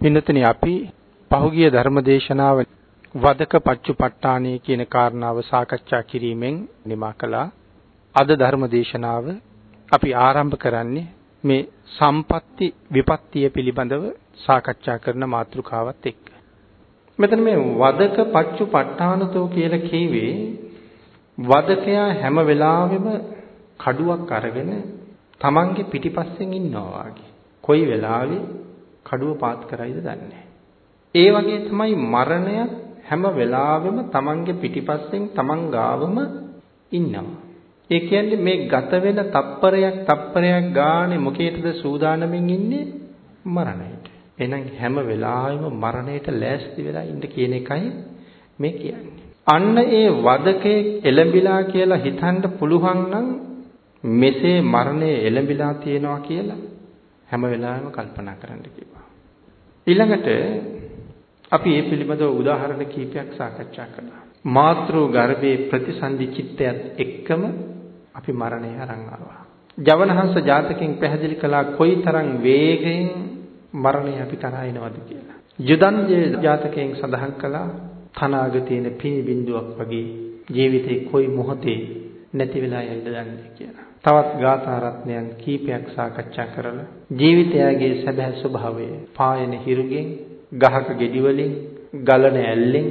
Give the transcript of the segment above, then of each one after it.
පින්නතනි අපි පහුගිය ධර්මදේශනාව වදක පච්චුපට්ඨානය කියන කාරණාව සාකච්ඡා කිරීමෙන් නිමා කළා. අද ධර්මදේශනාව අපි ආරම්භ කරන්නේ මේ සම්පatti විපත්තිය පිළිබඳව සාකච්ඡා කරන මාතෘකාවත් එක්ක. මෙතන මේ වදක පච්චුපට්ඨානතෝ කියලා කියවේ වදකයා හැම වෙලාවෙම කඩුවක් අරගෙන තමන්ගේ පිටිපස්සෙන් ඉන්නවා වගේ. කොයි වෙලාවෙ කඩුව පාත් කරයිද දන්නේ ඒ වගේ තමයි මරණය හැම වෙලාවෙම තමන්ගේ පිටිපස්සෙන් තමන් ගාවම ඉන්නවා. ඒ කියන්නේ මේ ගත වෙන තප්පරයක් තප්පරයක් ගානේ මොකේද සූදානමින් ඉන්නේ මරණයට. එහෙනම් හැම වෙලාවෙම මරණයට ලෑස්ති වෙලා ඉන්න කියන එකයි මේ කියන්නේ. අන්න ඒ වදකේ එළඹිලා කියලා හිතන්න පුළුවන් නම් මෙසේ මරණය එළඹිලා තියෙනවා කියලා හැම වෙලාවෙම කල්පනා කරන්න කිව්වා. ඊළඟට අපි මේ පිළිබඳව උදාහරණ කීපයක් සාකච්ඡා කළා. මාතෘ ගර්භයේ ප්‍රතිසන්දි චිත්තයත් එක්කම අපි මරණය අරන් ආවා. ජවනහංස ජාතකයෙන් පැහැදිලි කළා කොයිතරම් වේගයෙන් මරණය අපි කරා එනවද කියලා. යුදන්ජේ ජාතකයෙන් සඳහන් කළා තනාග තියෙන පිනි බිඳුවක් වගේ ජීවිතේ කොයි මොහොතේ නැති වෙලා යයිද දන්නේ කියලා. තවත් ගාථා රත්නයන් කීපයක් සාකච්ඡා කරලා ජීවිතයගේ සැබෑ ස්වභාවය පායන හිරුගෙන් ගහක ගෙඩි වලින් ගලන ඇල්ලෙන්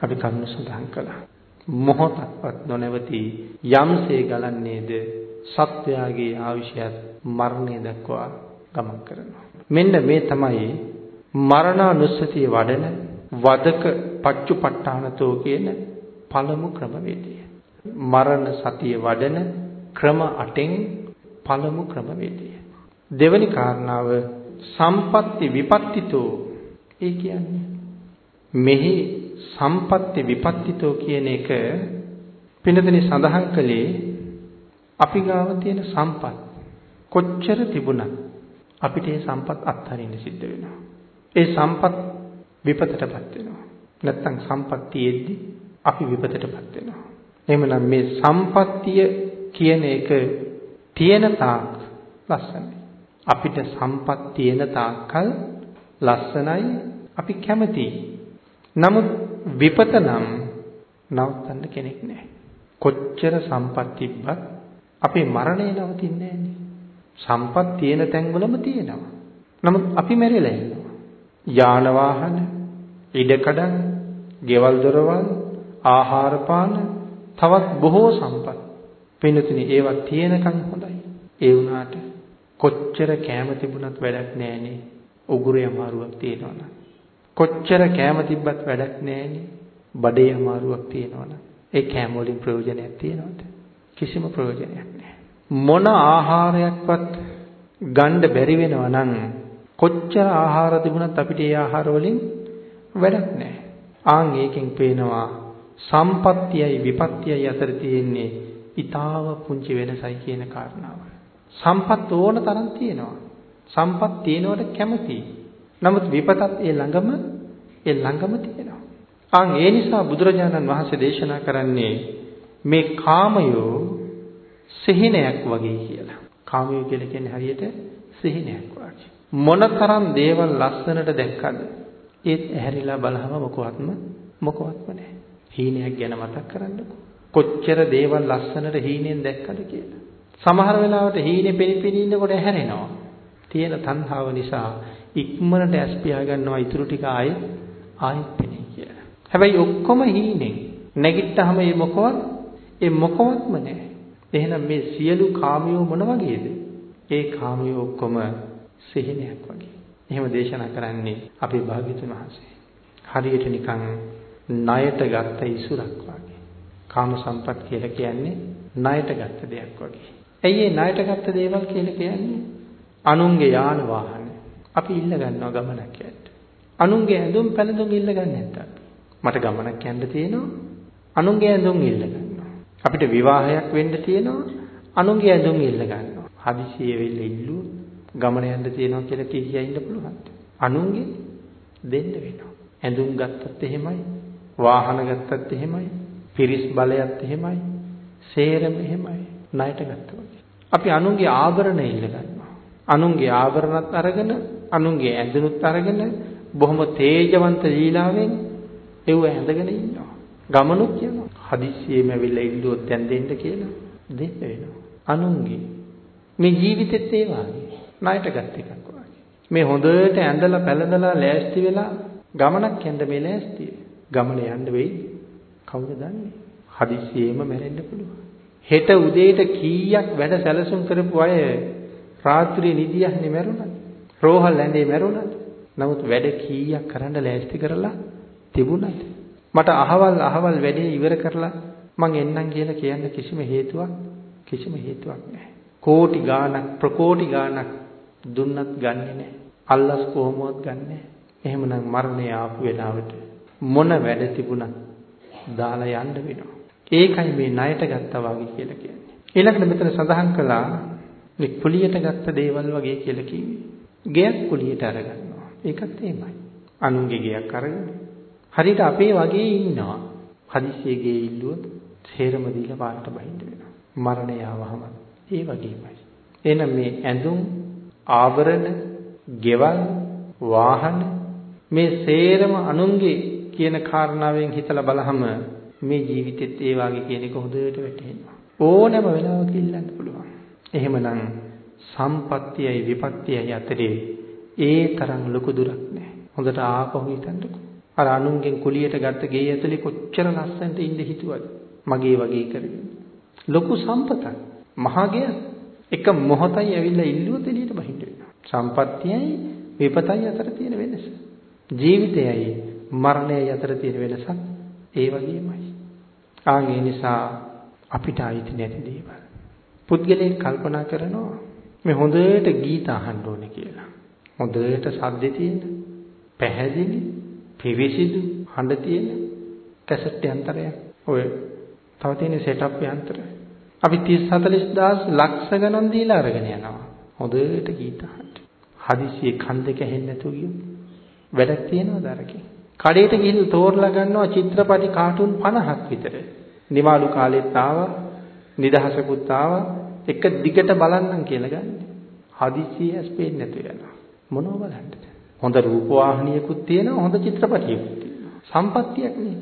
අපි කරුණු සඳහන් කළා. මොහොතක්වත් නොනවති යම්සේ ගලන්නේද සත්වයාගේ ආවිෂයත් මරණය දක්වා ගමන් කරනවා. මෙන්න මේ තමයි මරණානුස්සතිය වඩන වදක පච්චුපට්ඨානතෝ කියන පළමු ක්‍රමවේදය. මරණ සතිය වඩන ක්‍රම 8න් පළමු ක්‍රමවේදය. දෙවැනි කාරණාව සම්පatti විපත්තිතෝ ඒ කියන්නේ මෙහි සම්පatti විපත්තිතෝ කියන එක පින්නතනි සඳහන් කළේ අපි ගාව තියෙන සම්පත් කොච්චර තිබුණත් අපිට ඒ සම්පත් අත්හරින්න සිද්ධ වෙනවා. ඒ සම්පත් විපතටපත් වෙනවා. නැත්තම් සම්පත් තියෙද්දි අපි විපතටපත් වෙනවා. එහෙමනම් මේ සම්පත්තිය කියන එක තියෙන තාක් ලස්සනයි. අපිට සම්පත් තියෙන තාක්කල් ලස්සනයි අපි කැමතියි. නමුත් විපත නම් නවත්තන්න කෙනෙක් නැහැ. කොච්චර සම්පත් තිබ්බත් අපේ මරණය නවතින්නේ නැහැ සම්පත් තියෙන තැන්වලම තියෙනවා. නමුත් අපි මැරිලා ඉන්නවා. යාන වාහන, ඉඩකඩම්, ගෙවල් දොරවල්, ආහාර පාන, තවත් බොහෝ සම්පත්. පින්නතුනි ඒවා තියෙනකන් හොඳයි. ඒ වුණාට කොච්චර කැම තිබුණත් වැඩක් නැහැනේ. උගුරේ අමාරුවක් තියෙනවනම්. කොච්චර කැම තිබ්බත් වැඩක් නැහැනේ. බඩේ අමාරුවක් තියෙනවනම්. ඒ කැම වලින් ප්‍රයෝජනයක් තියෙනවද? කිසිම ප්‍රයෝජනයක් නැහැ. මොන ආහාරයක්වත් ගන්න බැරි වෙනවා නම් කොච්චර ආහාර තිබුණත් අපිට ඒ ආහාර වලින් වැඩක් නැහැ. ආන් ඒකෙන් පේනවා සම්පත්තියයි විපත්තියයි අතර තියෙන්නේ ඊතාව පුංචි වෙනසයි කියන කාරණාව. සම්පත් ඕන තරම් තියෙනවා. සම්පත් තියෙනවට කැමතියි. නමුත් විපතත් ඒ ළඟම ඒ ළඟම තියෙනවා. ආන් ඒ නිසා බුදුරජාණන් වහන්සේ දේශනා කරන්නේ මේ කාමයෝ සිහිනයක් වගේ කියලා. කාමයෝ කියලා කියන්නේ හරියට සිහිනයක් වගේ. මොනතරම් දේවල් ලස්සනට දැක්කද ඒත් ඇහැරිලා බලහම මොකවත්ම මොකවත්ම නැහැ. හීනයක් ගැන මතක් කරන්නකෝ. කොච්චර දේවල් ලස්සනට හීනෙන් දැක්කද කියලා. සමහර වෙලාවට හීනේ පෙනිපෙනි ඉන්නකොට ඇහැරෙනවා. තියෙන තණ්හාව නිසා ඉක්මනට ඇස් පියා ගන්නවා ඊටු ටික ආයෙත් ආයෙත් පෙනේ කියලා. හැබැයි ඔක්කොම හීනෙන් නැගිට්ටාම මේ මොකවත් ඒ මොකවත්ම නැහැ. එහෙනම් මේ සියලු කාමියෝ මොන වගේද? ඒ කාමියෝ ඔක්කොම සිහිනයක් වගේ. එහෙම දේශනා කරන්නේ අපේ භාග්‍යතුන් වහන්සේ. හරියට නිකන් ණයට ගත්ත ඉසුරක් වගේ. කාම සම්පත් කියලා කියන්නේ ණයට ගත්ත දෙයක් වගේ. ඇයි මේ ණයට ගත්ත දේවල් කියලා කියන්නේ? අනුන්ගේ යාන වාහන. අපි ඉල්ල ගන්නවා ගමනක් යන්න. අනුන්ගේ ඇඳුම් පැළඳුම් ඉල්ල ගන්න නැත්නම් මට ගමනක් යන්න තියෙනවා. අනුන්ගේ ඇඳුම් ඉල්ල ගන්නවා. අපිට විවාහයක් වෙන්න තියෙනවා. අනුන්ගේ ඇඳුම් ඉල්ල ගන්නවා. හදිසියෙ වෙල්ල ඉල්ලුවොත් ගමන යන්න තියෙනවා කියලා කී කියා ඉන්න පුළුවන්ද? අනුන්ගේ දෙන්න වෙනවා. ඇඳුම් ගත්තත් එහෙමයි. වාහන ගත්තත් එහෙමයි. පිරිස් බලයත් එහෙමයි. සේරම එහෙමයි. ණයට ගත්තා අපි අනුන්ගේ ආභරණ ඉල්ල ගන්නවා. අනුන්ගේ ආභරණත් අරගෙන අනුන්ගේ ඇඳුනුත් අරගෙන බොහොම තේජවන්ත ලීලාවෙන් ඒව ඇඳගෙන ඉන්නවා. ගමනුත් යනවා. හදිස්සියෙම ඇවිල්ලා ඉල්ලුවොත් දැන් දෙන්න කියලා දෙන්න වෙනවා. අනුන්ගේ මේ ජීවිතෙත් ඒ වගේ ණයට ගත් එකක් වගේ. මේ හොඳට ඇඳලා පැළඳලා ලෑස්ති වෙලා ගමනක් යන්න මේ ලෑස්තිය. ගමන යන්න වෙයි. කවුද දන්නේ? හදිස්සියෙම මැරෙන්න පුළුවන්. හෙට උදේට කීයක් වැඩ සැලසුම් කරපු අය රාත්‍රියේ නිදියන්නේ මැරුණා. රෝහල් ඇඳේ මැරුණා. නමුත් වැඩ කීයක් කරන්න ලෑස්ති කරලා තිබුණාද? මට අහවල් අහවල් වැඩේ ඉවර කරලා මං එන්නම් කියලා කියන්න කිසිම හේතුවක් කිසිම හේතුවක් නැහැ. කෝටි ගාණක් ප්‍රකෝටි ගාණක් දුන්නත් ගන්නෙ නැහැ. අල්ලස් කොහොමවත් ගන්නෑ. එහෙමනම් මරණය ආපු වෙලාවට මොන වැඩ තිබුණත් දාලා යන්න වෙනවා. ඒකයි මේ ණයට ගත්තා වගේ කියලා කියන්නේ. ඊළඟට මෙතන සඳහන් කළා මේ කුලියට ගත්ත දේවල් වගේ කියලා කිව්වේ. ගෙයක් කුලියට අරගන්නවා. ඒකත් එහෙමයි. අනුන්ගේ ගෙයක් අරගෙන හරියට අපේ වගේ ඉන්නවා. හදිස්සියේ ගේ ඉල්ලුවොත් සේරම දීලා පාට බහින්න වෙනවා. මරණය ආවහම ඒ වගේමයි. එහෙනම් මේ ඇඳුම් ආභරණ, ගෙවල්, වාහන මේ සේරම අනුන්ගේ කියන කාරණාවෙන් හිතලා බලහම මේ ජීවිතෙත් ඒ වාගේ කියන එක හොඳට වැටහෙනවා. ඕනෑම වෙලාවක ඉල්ලන්න පුළුවන්. එහෙමනම් සම්පත්තියයි විපත්තියයි අතරේ ඒ තරම් ලොකු දුරක් නැහැ. හොඳට ආපහු හිතන්නකෝ. අර අනුන්ගෙන් කුලියට ගත්ත ගේ ඇතුලේ කොච්චර ලස්සනට ඉඳ හිතුවද? මගේ වගේ කරගෙන. ලොකු සම්පතක්. මහා ගෙයක්. එක මොහොතයි ඇවිල්ලා ඉල්ලුවොත් එළියට බහින්න වෙනවා. සම්පත්තියයි විපතයි අතර තියෙන වෙනස. ජීවිතයයි මරණයයි අතර තියෙන වෙනසක් ඒ වගේමයි. ආන් ඒ නිසා අපිට අයිති නැති දේවල්. පුද්ගලයන් කල්පනා කරනවා මේ හොඳට ගීත අහන්න ඕනේ කියලා. හොඳට සද්ද තියෙන, පැහැදිලි, පිවිසිදු හඬ තියෙන කැසට් යන්ත්‍රයක්. ඔය තව තියෙන සෙටප් යන්ත්‍රය. අපි 30 40000 ලක්ෂ ගණන් දීලා අරගෙන යනවා. හොඳට ගීත අහන්න. හදිසියෙ කන් දෙක ඇහෙන්නේ නැතුව ගියොත් වැඩක් තියනවද අරකින්? කඩේට ගිහින් තෝරලා ගන්නවා චිත්‍රපටි කාටුන් 50ක් විතර. නිවාලු කාලෙත් ආවා, නිදහසකුත් ආවා, එක දිගට බලන්නම් කියලා ගන්න. හදිසියෙ ඇස් පේන්නේ නැතුව යනවා. මොනව බලන්නද? හොඳ රූපවාහිනියකුත් තියෙනවා, හොඳ චිත්‍රපටියකුත් තියෙනවා. සම්පත්තියක් නේ.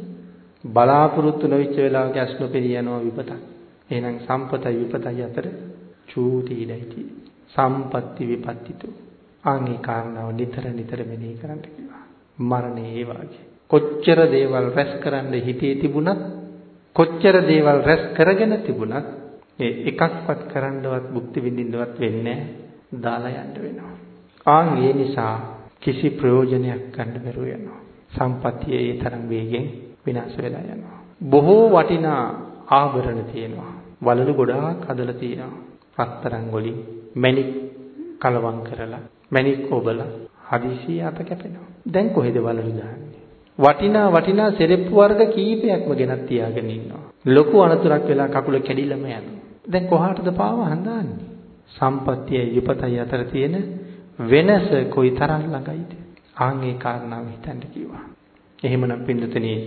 බලාපොරොත්තු නොවිච්ච වෙලාවක ඇස් නොපෙනී යනවා විපතක්. එහෙනම් සම්පතයි විපතයි අතර චූටි ඉඩයි තියෙන්නේ. සම්පatti විපත්තිතු. ආන්ගේ කාරණාව නිතර නිතර මෙනෙහි කරන්න කිව්වා. මරණය ඒ වාගේ. කොච්චර දේවල් රැස් කරන්න හිතේ තිබුණත් කොච්චර දේවල් රැස් කරගෙන තිබුණත් ඒ එකක්වත් කරන්නවත් භුක්ති විඳින්නවත් වෙන්නේ දාලා යන්න වෙනවා. ආන් ඒ නිසා කිසි ප්‍රයෝජනයක් ගන්න බැරුව යනවා. සම්පත්තිය ඒ තරම් වේගෙන් විනාශ වෙලා යනවා. බොහෝ වටිනා ආභරණ තියෙනවා. වලලු ගොඩාක් හදලා තියෙනවා. රත්තරන් වලින් මණික් කලවම් කරලා මණික් ඔබලා හදිසිය අත කැපෙනවා. දැන් කොහෙද වලලු දාන්නේ? වටිනා වටිනා සෙරෙප්පු වර්ග කීපයක්ම ගෙනත් තියාගෙන ඉන්නවා. ලොකු අනතුරක් වෙලා කකුල කැඩිලම යනවා. දැන් කොහාටද පාව හඳාන්නේ? සම්පත්තිය විපතයි අතර තියෙන වෙනස කොයි තරම් ළඟයිද? ආන් ඒ කාරණාව හිතන්න කිව්වා. එහෙමනම් පින්නතනේ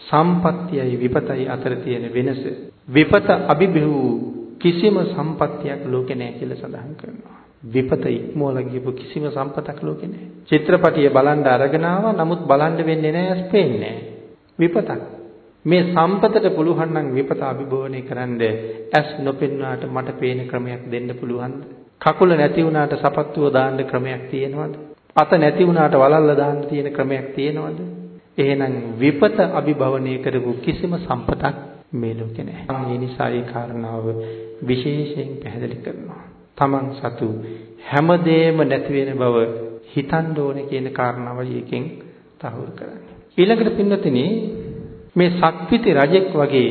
සම්පත්තියයි විපතයි අතර තියෙන වෙනස විපත අභිභූ කිසිම සම්පත්තියක් ලෝකේ නැහැ කියලා සඳහන් කරනවා. විපත ඉක්මවලා ගියපු කිසිම සම්පතක් ලෝකේ නැහැ. චිත්‍රපටිය බලන්න අරගෙන ආවා නමුත් බලන්න වෙන්නේ නැහැ ස්පේන්නේ විපතක්. මේ සම්පතට පුළුවන් නම් විපත අභිභවනය කරන්න ඇස් නොපෙන්නාට මට පේන ක්‍රමයක් දෙන්න පුළුවන්ද? කකුල නැති වුණාට සපත්තුව දාන්න ක්‍රමයක් තියෙනවද? අත නැති වුණාට වලල්ල දාන්න තියෙන ක්‍රමයක් තියෙනවද? එහෙනම් විපත අභිභවනය කරපු කිසිම සම්පතක් මේ ලෝකේ නැහැ. ඒ නිසා ඒ කාරණාව විශේෂයෙන් පැහැදිලි කරනවා. Taman සතු හැමදේම නැති වෙන බව හිතන්න ඕනේ කියන කාරණාවයි එකෙන් තහවුරු කරන්නේ. ඊළඟට පින්නතිනේ මේ සක්විති රජෙක් වගේ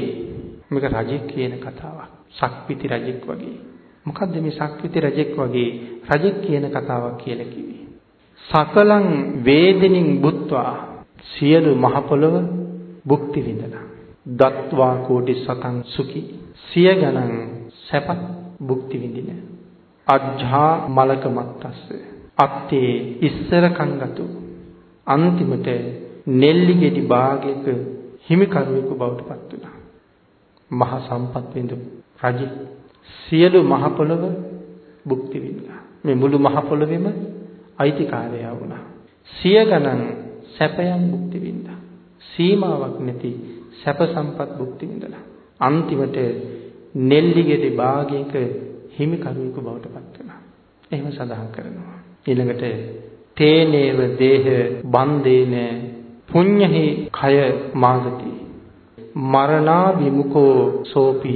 මේක රජෙක් කියන කතාවක්. සක්විති රජෙක් වගේ. මොකද්ද මේ සක්විති රජෙක් වගේ රජෙක් කියන කතාවක් කියලා කිව්වේ? සකලං වේදිනින් බුත්වා සියලු මහ පොළව භුක්ති විඳලා දත්වා කෝටි සතං සුඛි සිය ගණන් සැපත් භුක්ති විඳින අජ්ජා මලක මත්තස්ස. අත්තේ ඉස්සර කංගතු. අන්තිමට නෙල්ලි ගෙඩි භාගයක හිමිකරුවෙකු බවට පත් වුණා. මහ සම්පත් විඳු රජ සියලු මහ පොළව භුක්ති විඳලා මේ මුළු මහ පොළොවේම අයිතිකාරයා වුණා. සිය ගණන් සැපයන් භුක්ති විඳා. සීමාවක් නැති සැප සම්පත් භුක්ති විඳලා. අන්තිමට නෙල්ලි ගෙඩි භාගයක හිමිකරුවෙකු බවට පත් වෙනවා. එහෙම සඳහන් කරනවා. ඊළඟට තේනේව දේහ බන්දේන පුඤ්ඤහි කය මාගති මරණා විමුකෝ සෝපි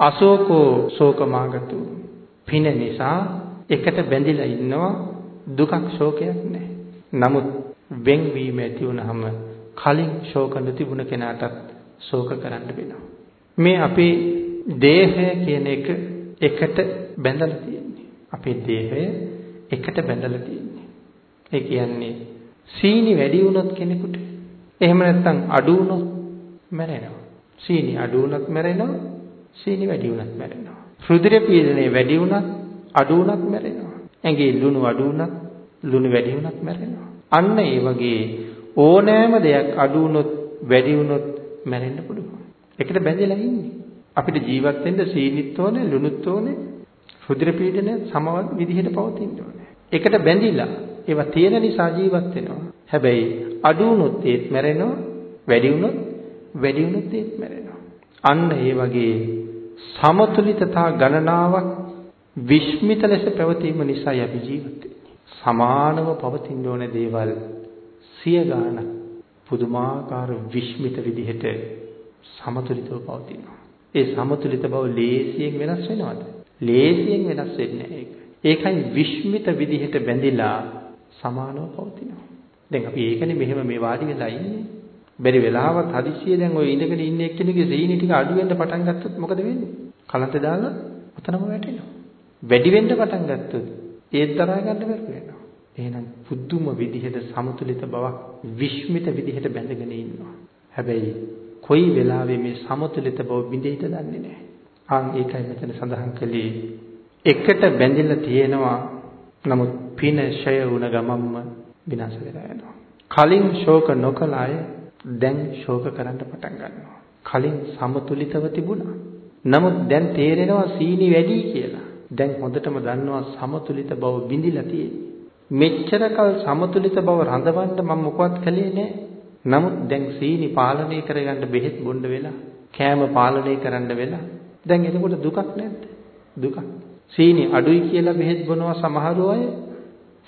අශෝකෝ ශෝකමාගතු පින නිසා එකට බැඳිලා ඉන්නවා දුකක් ශෝකයක් නැහැ. නමුත් වෙන්වීම ඇති වුනහම කලින් ශෝක නොතිබුණ කෙනාටත් ශෝක කරන්න වෙනවා. මේ අපේ දේහය කියන එක එකට බැඳලා තියෙන්නේ. අපේ දේහය එකට බැඳලා තියෙන්නේ. ඒ කියන්නේ සීනි වැඩි වුණොත් කෙනෙකුට එහෙම නැත්නම් අඩු වුණොත් මැරෙනවා. සීනි අඩු වුණත් මැරෙනවා. සීනි වැඩි වුණත් මැරෙනවා. රුධිර පීඩනය වැඩි වුණත් අඩු වුණත් මැරෙනවා. ඇඟේ ලුණු අඩු වුණත් ලුණු වැඩි වුණත් මැරෙනවා. අන්න ඒ වගේ ඕනෑම දෙයක් අඩු වුණොත් වැඩි වුණොත් මැරෙන්න පුළුවන්. ඒකට බැඳලා ඉන්නේ. අපිට ජීවත් වෙන්න සීනිත් ඕනේ, ලුණුත් ඕනේ, රුධිර පීඩනය සමවත් විදිහට පවතින්න ඕනේ. ඒකට බැඳිලා ඒවා තියෙන නිසා ජීවත් වෙනවා. හැබැයි අඩු වුණොත් ඒත් මැරෙනවා, වැඩි වුණොත් වැඩි වුණොත් ඒත් මැරෙනවා. අන්න ඒ වගේ සමතුලිතතා ගණනාවක් විශ්මිත ලෙස පැවතීම නිසායි අපි ජීවත් වෙන්නේ. සමානව පවතින ඕන දේවල් සිය ගාණක් පුදුමාකාර විශ්මිත විදිහට සමතුලිතව පවතිනවා. ඒ සමතුලිත බව ලේසියෙන් වෙනස් වෙනවද? ලේසියෙන් වෙනස් වෙන්නේ නැහැ ඒක. ඒකයි විශ්මිත විදිහට බැඳිලා සමානව පවතිනවා. දැන් අපි ඒකනේ මෙහෙම මේ වාඩි වෙලා ඉන්නේ. බැරි වෙලාවත් හදිස්සිය දැන් ওই ඉඳගෙන ඉන්න එක්කෙනෙකුගේ සීනි ටික අඩු වෙන්න පටන් ගත්තොත් මොකද වෙන්නේ? කලන්ත දාලා ඔතනම වැටෙනවා. වැඩි වෙන්න පටන් ගත්තොත් ඒත් දරා ගන්න බැරුව වෙනවා. එහෙනම් පුදුම විදිහට සමතුලිත බවක් විශ්මිත විදිහට බැඳගෙන ඉන්නවා. හැබැයි කොයි වෙලාවෙ මේ සමතුලිත බව බිඳෙයිද දන්නේ නැහැ. ආන් ඒකයි මෙතන සඳහන් කළේ එකට බැඳිලා තියෙනවා නමුත් පින ෂය වුණ ගමම්ම විනාශ වෙලා යනවා. කලින් ශෝක නොකළ අය දැන් ශෝක කරන්න පටන් ගන්නවා. කලින් සමතුලිතව තිබුණා. නමුත් දැන් තේරෙනවා සීනි වැඩි කියලා. දැන් හොඳටම දන්නවා සමතුලිත බව බිඳිලා තියෙන්නේ. මෙච්චර කල් සමතුලිත බව රඳවන්න මම මොකවත් කළේ නැහැ. නමුත් දැන් සීනි පාලනය කරගන්න බෙහෙත් බොන්න වෙලා, කෑම පාලනය කරන්න වෙලා. දැන් එතකොට දුකක් නැද්ද? දුකක්. සීනි අඩුයි කියලා බෙහෙත් බොනවා සමහර අය.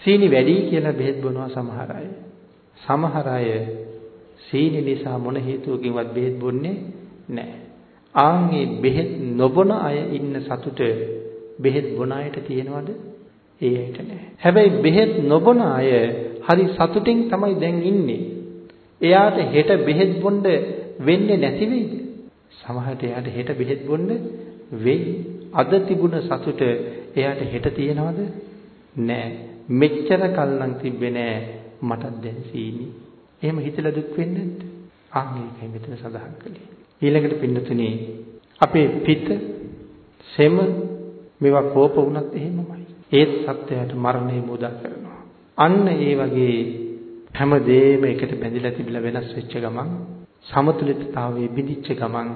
සීනි වැඩි කියලා බෙහෙත් බොනවා සමහර අය. සමහර අය සීනි නිසා මොන හේතුවකින්වත් බෙහෙත් බොන්නේ නැහැ. ආන්ගේ බෙහෙත් නොබොන අය ඉන්න සතුට බෙහෙත් බොන අයට තියෙනවද? ඒ අයට නැහැ. හැබැයි බෙහෙත් නොබොන අය හරි සතුටින් තමයි දැන් ඉන්නේ. එයාට හෙට බෙහෙත් බොන්න වෙන්නේ නැති වෙයිද? සමහරට එයාට හෙට බෙහෙත් බොන්න වෙයි. අද තිබුණ සතුට එයාට හෙට තියෙනවද? නෑ. මෙච්චර කල් නම් තිබ්බේ නෑ. මටත් දැන් සීනි. එහෙම හිතලා දුක් වෙන්නේ නැද්ද? ආන් ඒකයි මෙතන සඳහන් කළේ. ඊළඟට පින්නතුනේ අපේ පිට සෙම මේවා කෝප වුණත් එහෙමමයි. ඒත් සත්‍යයට මරණය මුදා කරනවා. අන්න ඒ වගේ හැමදේම එකට බැඳිලා තිබිලා වෙනස් වෙච්ච ගමන් සමතුලිතතාවයේ බිඳිච්ච ගමන්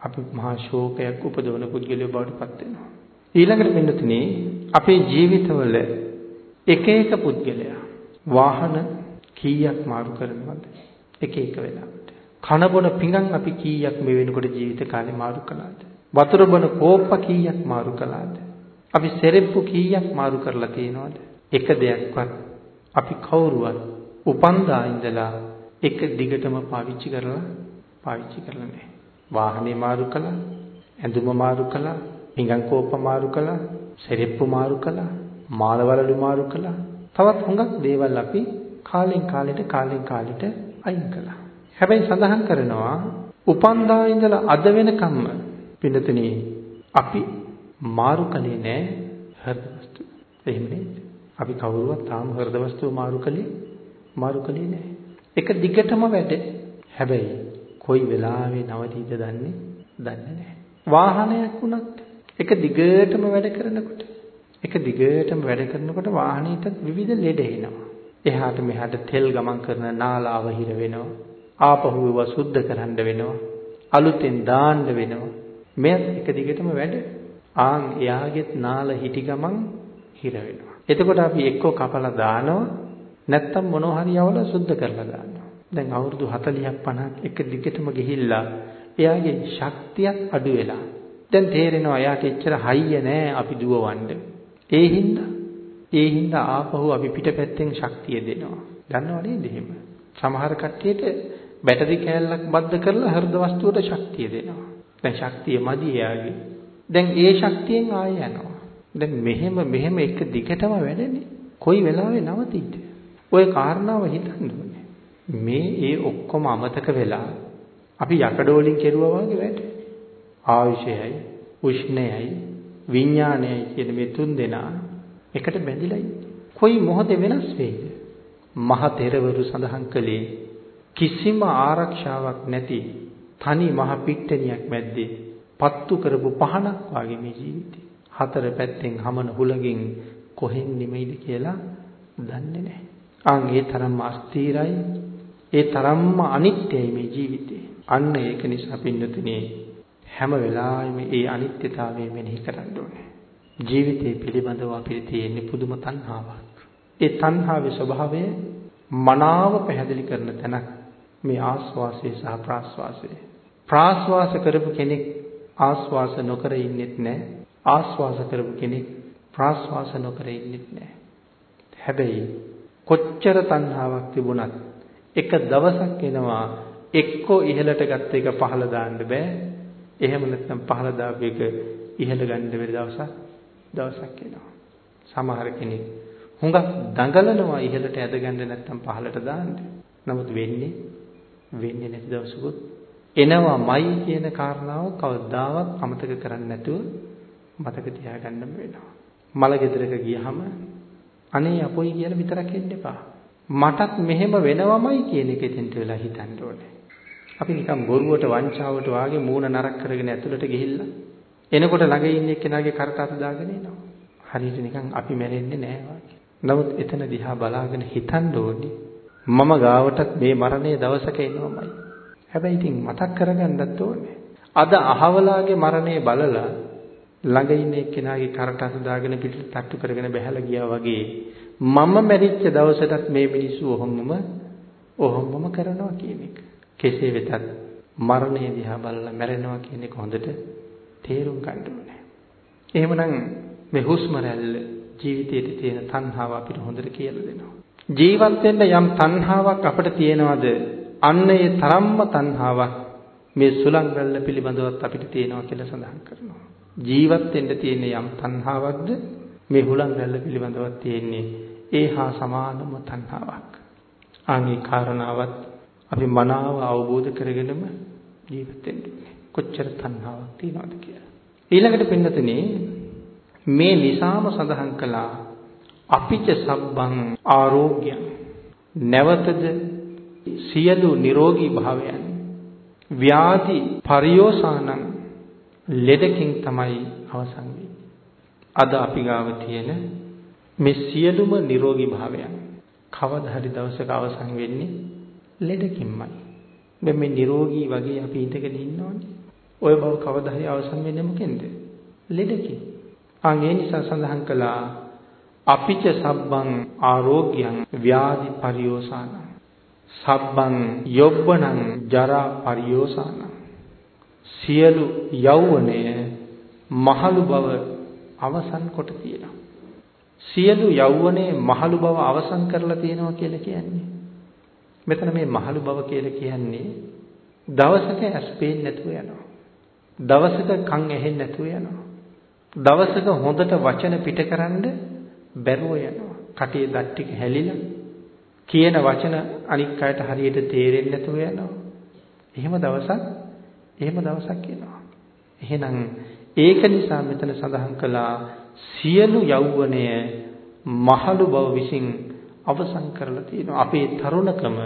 අපි මහා ශෝකයක් උපදවන පුද්ගලයෝ බවට පත් වෙනවා. ඊළඟට පින්නතුනේ අපේ ජීවිතවල එක එක පුද්ගලයා වාහන කීයක් මාරු කරනවද? එක එක වෙලාවට. කන බොන පිඟන් අපි කීයක් මේ වෙනකොට ජීවිත කාලේ මාරු කළාද? වතුර බොන කෝප්ප කීයක් මාරු කළාද? අපි සෙරෙප්පු කීයක් මාරු කරලා තියෙනවද? එක දෙයක්වත් අපි කවුරුවත් උපන්දා ඉඳලා එක දිගටම පාවිච්චි කරලා පාවිච්චි කරලා නැහැ. වාහනේ මාරු කළා, ඇඳුම මාරු කළා, පිඟන් කෝප්ප මාරු කළා, සෙරෙප්පු මාරු කළා, මාළවලලු මාරු කළා. තවත් හුඟක් දේවල් අපි කාලෙන් කාලෙට කාලෙන් කාලෙට අයින් කළා. හැබැයි සඳහන් කරනවා උපන්දා ඉඳලා අද වෙනකම්ම පින්නතුනේ අපි මාරු කළේ නෑ හෘද වස්තු. එහෙම නේද? අපි කවුරුවත් තාම හෘද වස්තුව මාරු කළේ මාරු කළේ නෑ. එක දිගටම වැඩ. හැබැයි කොයි වෙලාවෙ නවතීද දන්නේ දන්නේ නෑ. වාහනයක් වුණත් එක දිගටම වැඩ කරනකොට එක දිගටම වැඩ කරනකොට වාහනේට විවිධ ලෙඩ එනවා. එහාට මෙහාට තෙල් ගමන් කරන නාලාව හිර වෙනවා. ආපහු ඒවා සුද්ධ කරන්න වෙනවා. අලුතෙන් දාන්න වෙනවා. මෙයත් එක දිගටම වැඩ. ආන් එයාගෙත් නාල හිටි ගමන් හිර වෙනවා. එතකොට අපි එක්කෝ කපලා දානවා නැත්තම් මොනවා හරි යවලා සුද්ධ කරලා දානවා. දැන් අවුරුදු 40ක් 50ක් එක දිගටම ගිහිල්ලා එයාගේ ශක්තියක් අඩු වෙලා. දැන් තේරෙනවා එයාට එච්චර හයිය නෑ අපි දුවවන්න. ඒ හින්දා ඒ හින්දා ආපහු අපි පිටපැත්තෙන් ශක්තිය දෙනවා. දන්නව නේද එහෙම? සමහර කට්ටියට බැටරි කෑල්ලක් බද්ධ කරලා හෘද වස්තුවට ශක්තිය දෙනවා. දැන් ශක්තිය මදි එයාගේ. දැන් ඒ ශක්තියෙන් ආයෙ යනවා. දැන් මෙහෙම මෙහෙම එක දිගටම වැඩනේ. කොයි වෙලාවෙ නවතිද? ওই කාරණාව හිතන්න ඕනේ. මේ ඒ ඔක්කොම අමතක වෙලා අපි යකඩෝලින් කෙරුවා වගේ වැඩ. ආයුෂයයි, උෂ්ණයයි, විඥානයයි කියන මේ තුන් දෙනා එකට බැඳිලා ඉන්නේ. කොයි මොහොතේ වෙනස් වෙයිද? මහ තෙරවරු සඳහන් කළේ කිසිම ආරක්ෂාවක් නැති තනි මහ පිට්ටනියක් මැද්දේ පත්තු කරපු පහනක් වාගේ මේ ජීවිතේ. හතර පැත්තෙන් හමන හුලඟින් කොහෙන් නිමෙයිද කියලා දන්නේ නැහැ. ආන් ඒ තරම්ම අස්තීරයි, ඒ තරම්ම අනිත්‍යයි මේ ජීවිතේ. අන්න ඒක නිසා පින්නතුනේ හැම වෙලාවෙම ඒ අනිත්‍යතාවය මෙනෙහි කරන්න ඕනේ. ජීවිතය පිළිබඳව අපිට තියෙන පුදුම තණ්හාවක්. ඒ තණ්හාවේ ස්වභාවය මනාව පැහැදිලි කරන තැනක් මේ ආස්වාසය සහ ප්‍රාස්වාසය. ප්‍රාස්වාස කරපු කෙනෙක් ආස්වාස නොකර ඉන්නෙත් නැහැ. ආස්වාස කරපු කෙනෙක් ප්‍රාස්වාස නොකර ඉන්නෙත් නැහැ. හැබැයි කොච්චර තණ්හාවක් තිබුණත් එක දවසක් එනවා එක්කෝ ඉහළට ගත්ත එක පහළ දාන්න බෑ. එහෙම නැත්නම් පහළ දාපු එක ඉහළ ගන්න බැරි දවසක් දවසක් එනවා. සමහර කෙනෙක් හුඟක් දඟලනවා ඉහළට ඇදගන්න නැත්නම් පහළට දාන්න. නමුත් වෙන්නේ වෙන්නේ නැති දවසකුත් එනවාමයි කියන කාරණාව කවදාවත් අමතක කරන්නේ නැතුව මතක තියාගන්න වෙනවා. මල ගෙදරක ගියහම අනේ අපොයි කියලා විතරක් එන්න එපා. මටත් මෙහෙම වෙනවමයි කියන එක එතෙන්ට වෙලා හිතන්න ඕනේ. අපි නිකන් බොරුවට වංචාවට වාගේ මූණ නරක් කරගෙන ඇතුළට ගිහිල්ලා එනකොට ළඟ ඉන්න එක්කෙනාගේ කරට අත දාගෙන එනවා. හරියට නිකන් අපි මැරෙන්නේ නැහැ වාගේ. නමුත් එතන දිහා බලාගෙන හිතන්න ඕනේ මම ගාවටත් මේ මරණය දවසක එනවමයි. හැබැයි ඉතින් මතක් කරගන්නත් ඕනේ. අද අහවලාගේ මරණය බලලා ළඟ ඉන්න එක්කෙනාගේ කරට අත දාගෙන පිටට තට්ටු කරගෙන බැහැලා ගියා වගේ මම මැරිච්ච දවසටත් මේ මිනිස්සු ඔහොමම ඔහොමම කරනවා කියන එක. කෙසේ වෙතත් මරණය දිහා බලලා මැරෙනවා කියන එක හොඳට තේරුම් ගන්න ඕනේ. එහෙමනම් මේ හුස්ම රැල්ල ජීවිතයේ තියෙන තණ්හාව අපිට හොඳට කියලා දෙනවා. ජීවත් වෙන්න යම් තණ්හාවක් අපිට තියෙනවද? අන්න ඒ තරම්ම තණ්හාවක් මේ සුලං රැල්ල පිළිබඳවත් අපිට තියෙනවා කියලා සඳහන් කරනවා. ජීවත් වෙන්න තියෙන යම් තණ්හාවක්ද මේ හුලං රැල්ල පිළිබඳවත් තියෙන්නේ ඒ හා සමානම තණ්හාවක්. ආන්ගේ කාරණාවත් අපි මනාව අවබෝධ කරගෙනම ජීවත් වෙන්න ඕනේ. කොච්චර තණ්හාවක් තියෙනවද කියලා. ඊළඟට පින්නතනේ මේ නිසාම සඳහන් කළා අපිච සබ්බං ආරෝග්‍යං නැවතද සියලු නිරෝගී භාවයන් ව්‍යාධි පරියෝසానං ලෙඩකින් තමයි අවසන් අද අපි ගාව තියෙන මේ සියලුම නිරෝගී භාවයන් කවදා හරි දවසක අවසන් වෙන්නේ ලෙඩකින්මයි. දැන් මේ නිරෝගී වගේ අපි ඉඳගෙන ඉන්නෝනේ. ඔය බව කවදා හරි අවසන් වෙන්නේ මොකෙන්ද? ලෙඩකින්. ආන් ඒ නිසා සඳහන් කළා අපිච සබ්බං ආරෝග්‍යං ව්‍යාධි පරියෝසాన. සබ්බං යොබ්බනං ජරා පරියෝසాన. සියලු යෞවනය මහලු බව අවසන් කොට තියෙනවා සියලු යෞවනයේ මහලු බව අවසන් කරලා තියෙනවා කියලා කියන්නේ මෙතන මේ මහලු බව කියලා කියන්නේ දවසක ඇස් පේන්නේ නැතුව යනවා දවසක කන් ඇහෙන්නේ නැතුව යනවා දවසක හොඳට වචන පිටකරන්න බැරුව යනවා. කටේ දත් ටික හැලිලා කියන වචන අනික් අයට හරියට තේරෙන්නේ නැතුව යනවා. එහෙම දවසක් එහෙම දවසක් එනවා. එහෙනම් ඒක නිසා මෙතන සඳහන් කළා සියලු යෞවනය මහලු බව විසින් අවසන් කරලා තියෙනවා. අපේ තරුණකම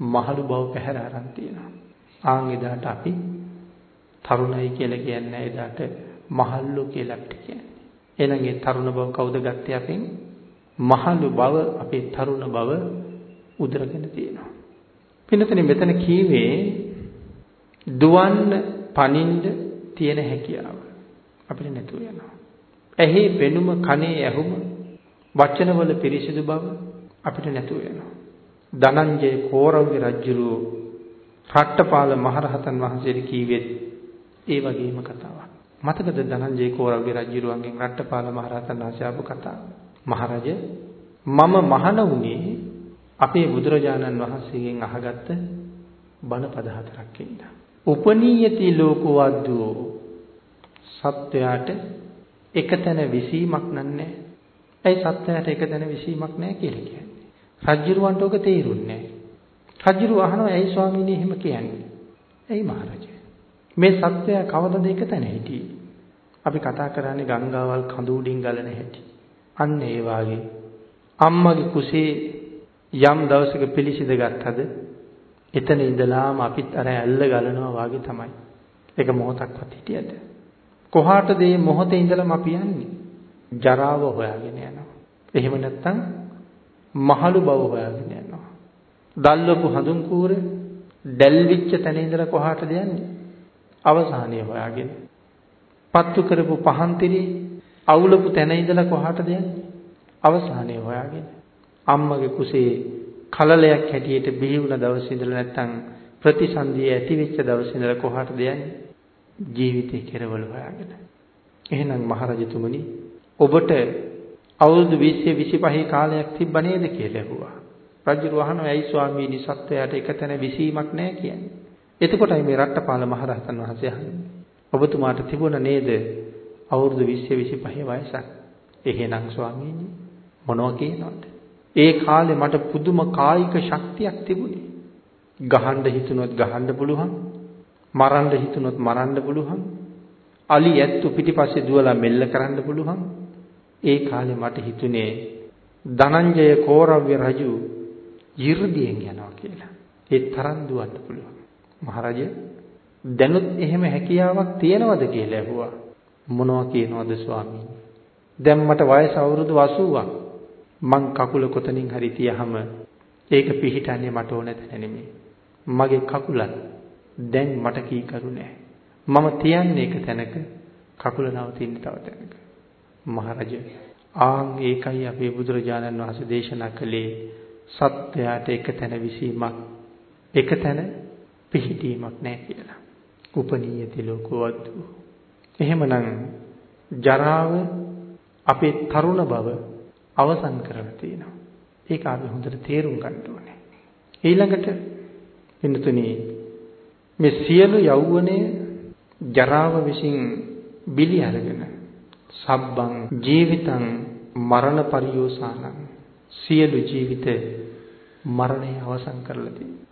මහලු බව පැහැර අරන් තියෙනවා. ආන් එදාට අපි තරුණයි කියලා කියන්නේ එදාට මහල්ලු කියලා අපිට කියන්නේ. එහෙනම් ඒ තරුණ බව කවුද ගත්තේ අපෙන්? මහලු බව අපේ තරුණ බව උදරගෙන තියෙනවා. පින්නතනේ මෙතන කීවේ දුවන්න පනින්න තියෙන හැකියාව අපිට නැතුව යනවා. ඇහි පෙනුම කනේ ඇහුම වචනවල පිරිසිදු බව අපිට නැතුව යනවා. ධනංජය කෝරව්‍ය රජුරෝ රට්ටපාල මහරහතන් වහන්සේට කීවෙත් ඒ වගේම කතාවක්. මතකද ධනංජය කෝරව්‍ය රජුරුවන්ගෙන් රට්ටපාල මහරහතන් වහන්සේ ආපු කතාව? මහරජ මම මහණ වුණේ අපේ බුදුරජාණන් වහන්සේගෙන් අහගත්ත බණ පද හතරක් ඉඳලා. උපනීයති ලෝකවද්දෝ සත්වයාට එකතැන විසීමක් නන්නේ. ඇයි සත්වයාට එකතැන විසීමක් නැහැ කියලා කියන්නේ? රජ්ජුරුවන්ට ඔක තේරුන්නේ නැහැ. රජ්ජුරුව අහනවා ඇයි ස්වාමීනි එහෙම කියන්නේ? ඇයි මහරජා? මේ සත්වයා කවදද එකතැන හිටියේ? අපි කතා කරන්නේ ගංගාවල් කඳු උඩින් ගලන හැටි. අන්න ඒ වාගේ අම්මගේ කුසේ යම් දවසක පිළිසිඳ ගත්තද එතන ඉඳලාම අපිත් අර ඇල්ල ගලනවා වාගේ තමයි. ඒක මොහොතක්වත් හිටියද? කොහාටද මේ මොහොතේ ඉඳලම අපි යන්නේ? ජරාව හොයාගෙන යනවා. එහෙම නැත්නම් මහලු බව හොයාගෙන යනවා. දල්වපු හඳුන් කූර දැල්විච්ච තැන ඉඳලා කොහාටද යන්නේ? අවසානය හොයාගෙන. පත්තු කරපු පහන් තිරි අවුලපු තැන ඉඳලා කොහාටද යන්නේ? අවසානය හොයාගෙන. අම්මගේ කුසේ කලලයක් හැටියට බිහි වුණ දවසේ ඉඳලා නැත්තම් ප්‍රතිසන්දිය ඇති වෙච්ච දවසේ ඉඳලා කොහාටද යන්නේ? ජීවිතේ කෙරවල හොයාගෙන. එහෙනම් මහරජතුමනි ඔබට අවුරුදු 20 25 කාලයක් තිබ්බ නේද කියලා ඇහුවා. රජු වහනවා ඇයි ස්වාමීනි සත්වයාට එකතැන විසීමක් නැහැ කියන්නේ. එතකොටයි මේ රට්ටපාල මහරහතන් වහන්සේ අහන්නේ. ඔබතුමාට තිබුණ නේද අවුරුදු 20 25 වයසක්. එහෙනම් ස්වාමීනි මොනවා කියනවද? ඒ කාලේ මට පුදුම කායික ශක්තියක් තිබුණේ. ගහන්න හිතුනොත් ගහන්න පුළුවන්. මරන්න හිතුනොත් මරන්න පුළුවන්. අලි ඇත්තු පිටිපස්සේ දුවලා මෙල්ල කරන්න පුළුවන්. ඒ කාලේ මට හිතුනේ ධනංජය කෝරව්‍ය රජු 이르දියෙන් යනවා කියලා. ඒ තරම් දුවන්න පුළුවන්. මහරජ දැනුත් එහෙම හැකියාවක් තියනවද කියලා ඇහුවා. මොනවා කියනවද ස්වාමීනි? දැන් මට වයස අවුරුදු 80ක්. මං කකුල කොතනින් හරි තියහම ඒක පිහිටන්නේ මට ඕන තැන නෙමෙයි. මගේ කකුලත් දැන් මට කීකරු නෑ. මම තියන්නේ එක තැනක කකුල නවතින්නේ තව තැනක. මහරජ ආන් ඒකයි අපේ බුදුරජාණන් වහන්සේ දේශනා කළේ සත්‍යයට එක තැන විසීමක් එක තැන පිහිටීමක් නැහැ කියලා. උපනීයති ලෝකවත්තු. එහෙමනම් ජරාව අපේ තරුණ බව අවසන් කරලා තියෙනවා. ඒක අපි හොඳට තේරුම් ගන්න ඕනේ. ඊළඟට පින්තුනි මේ සියලු යෞවනය ජරාව විසින් බිලි අරගෙන සබ්බං ජීවිතං මරණ පරියෝසානං සියලු ජීවිත මරණය අවසන් කරලා තියෙනවා.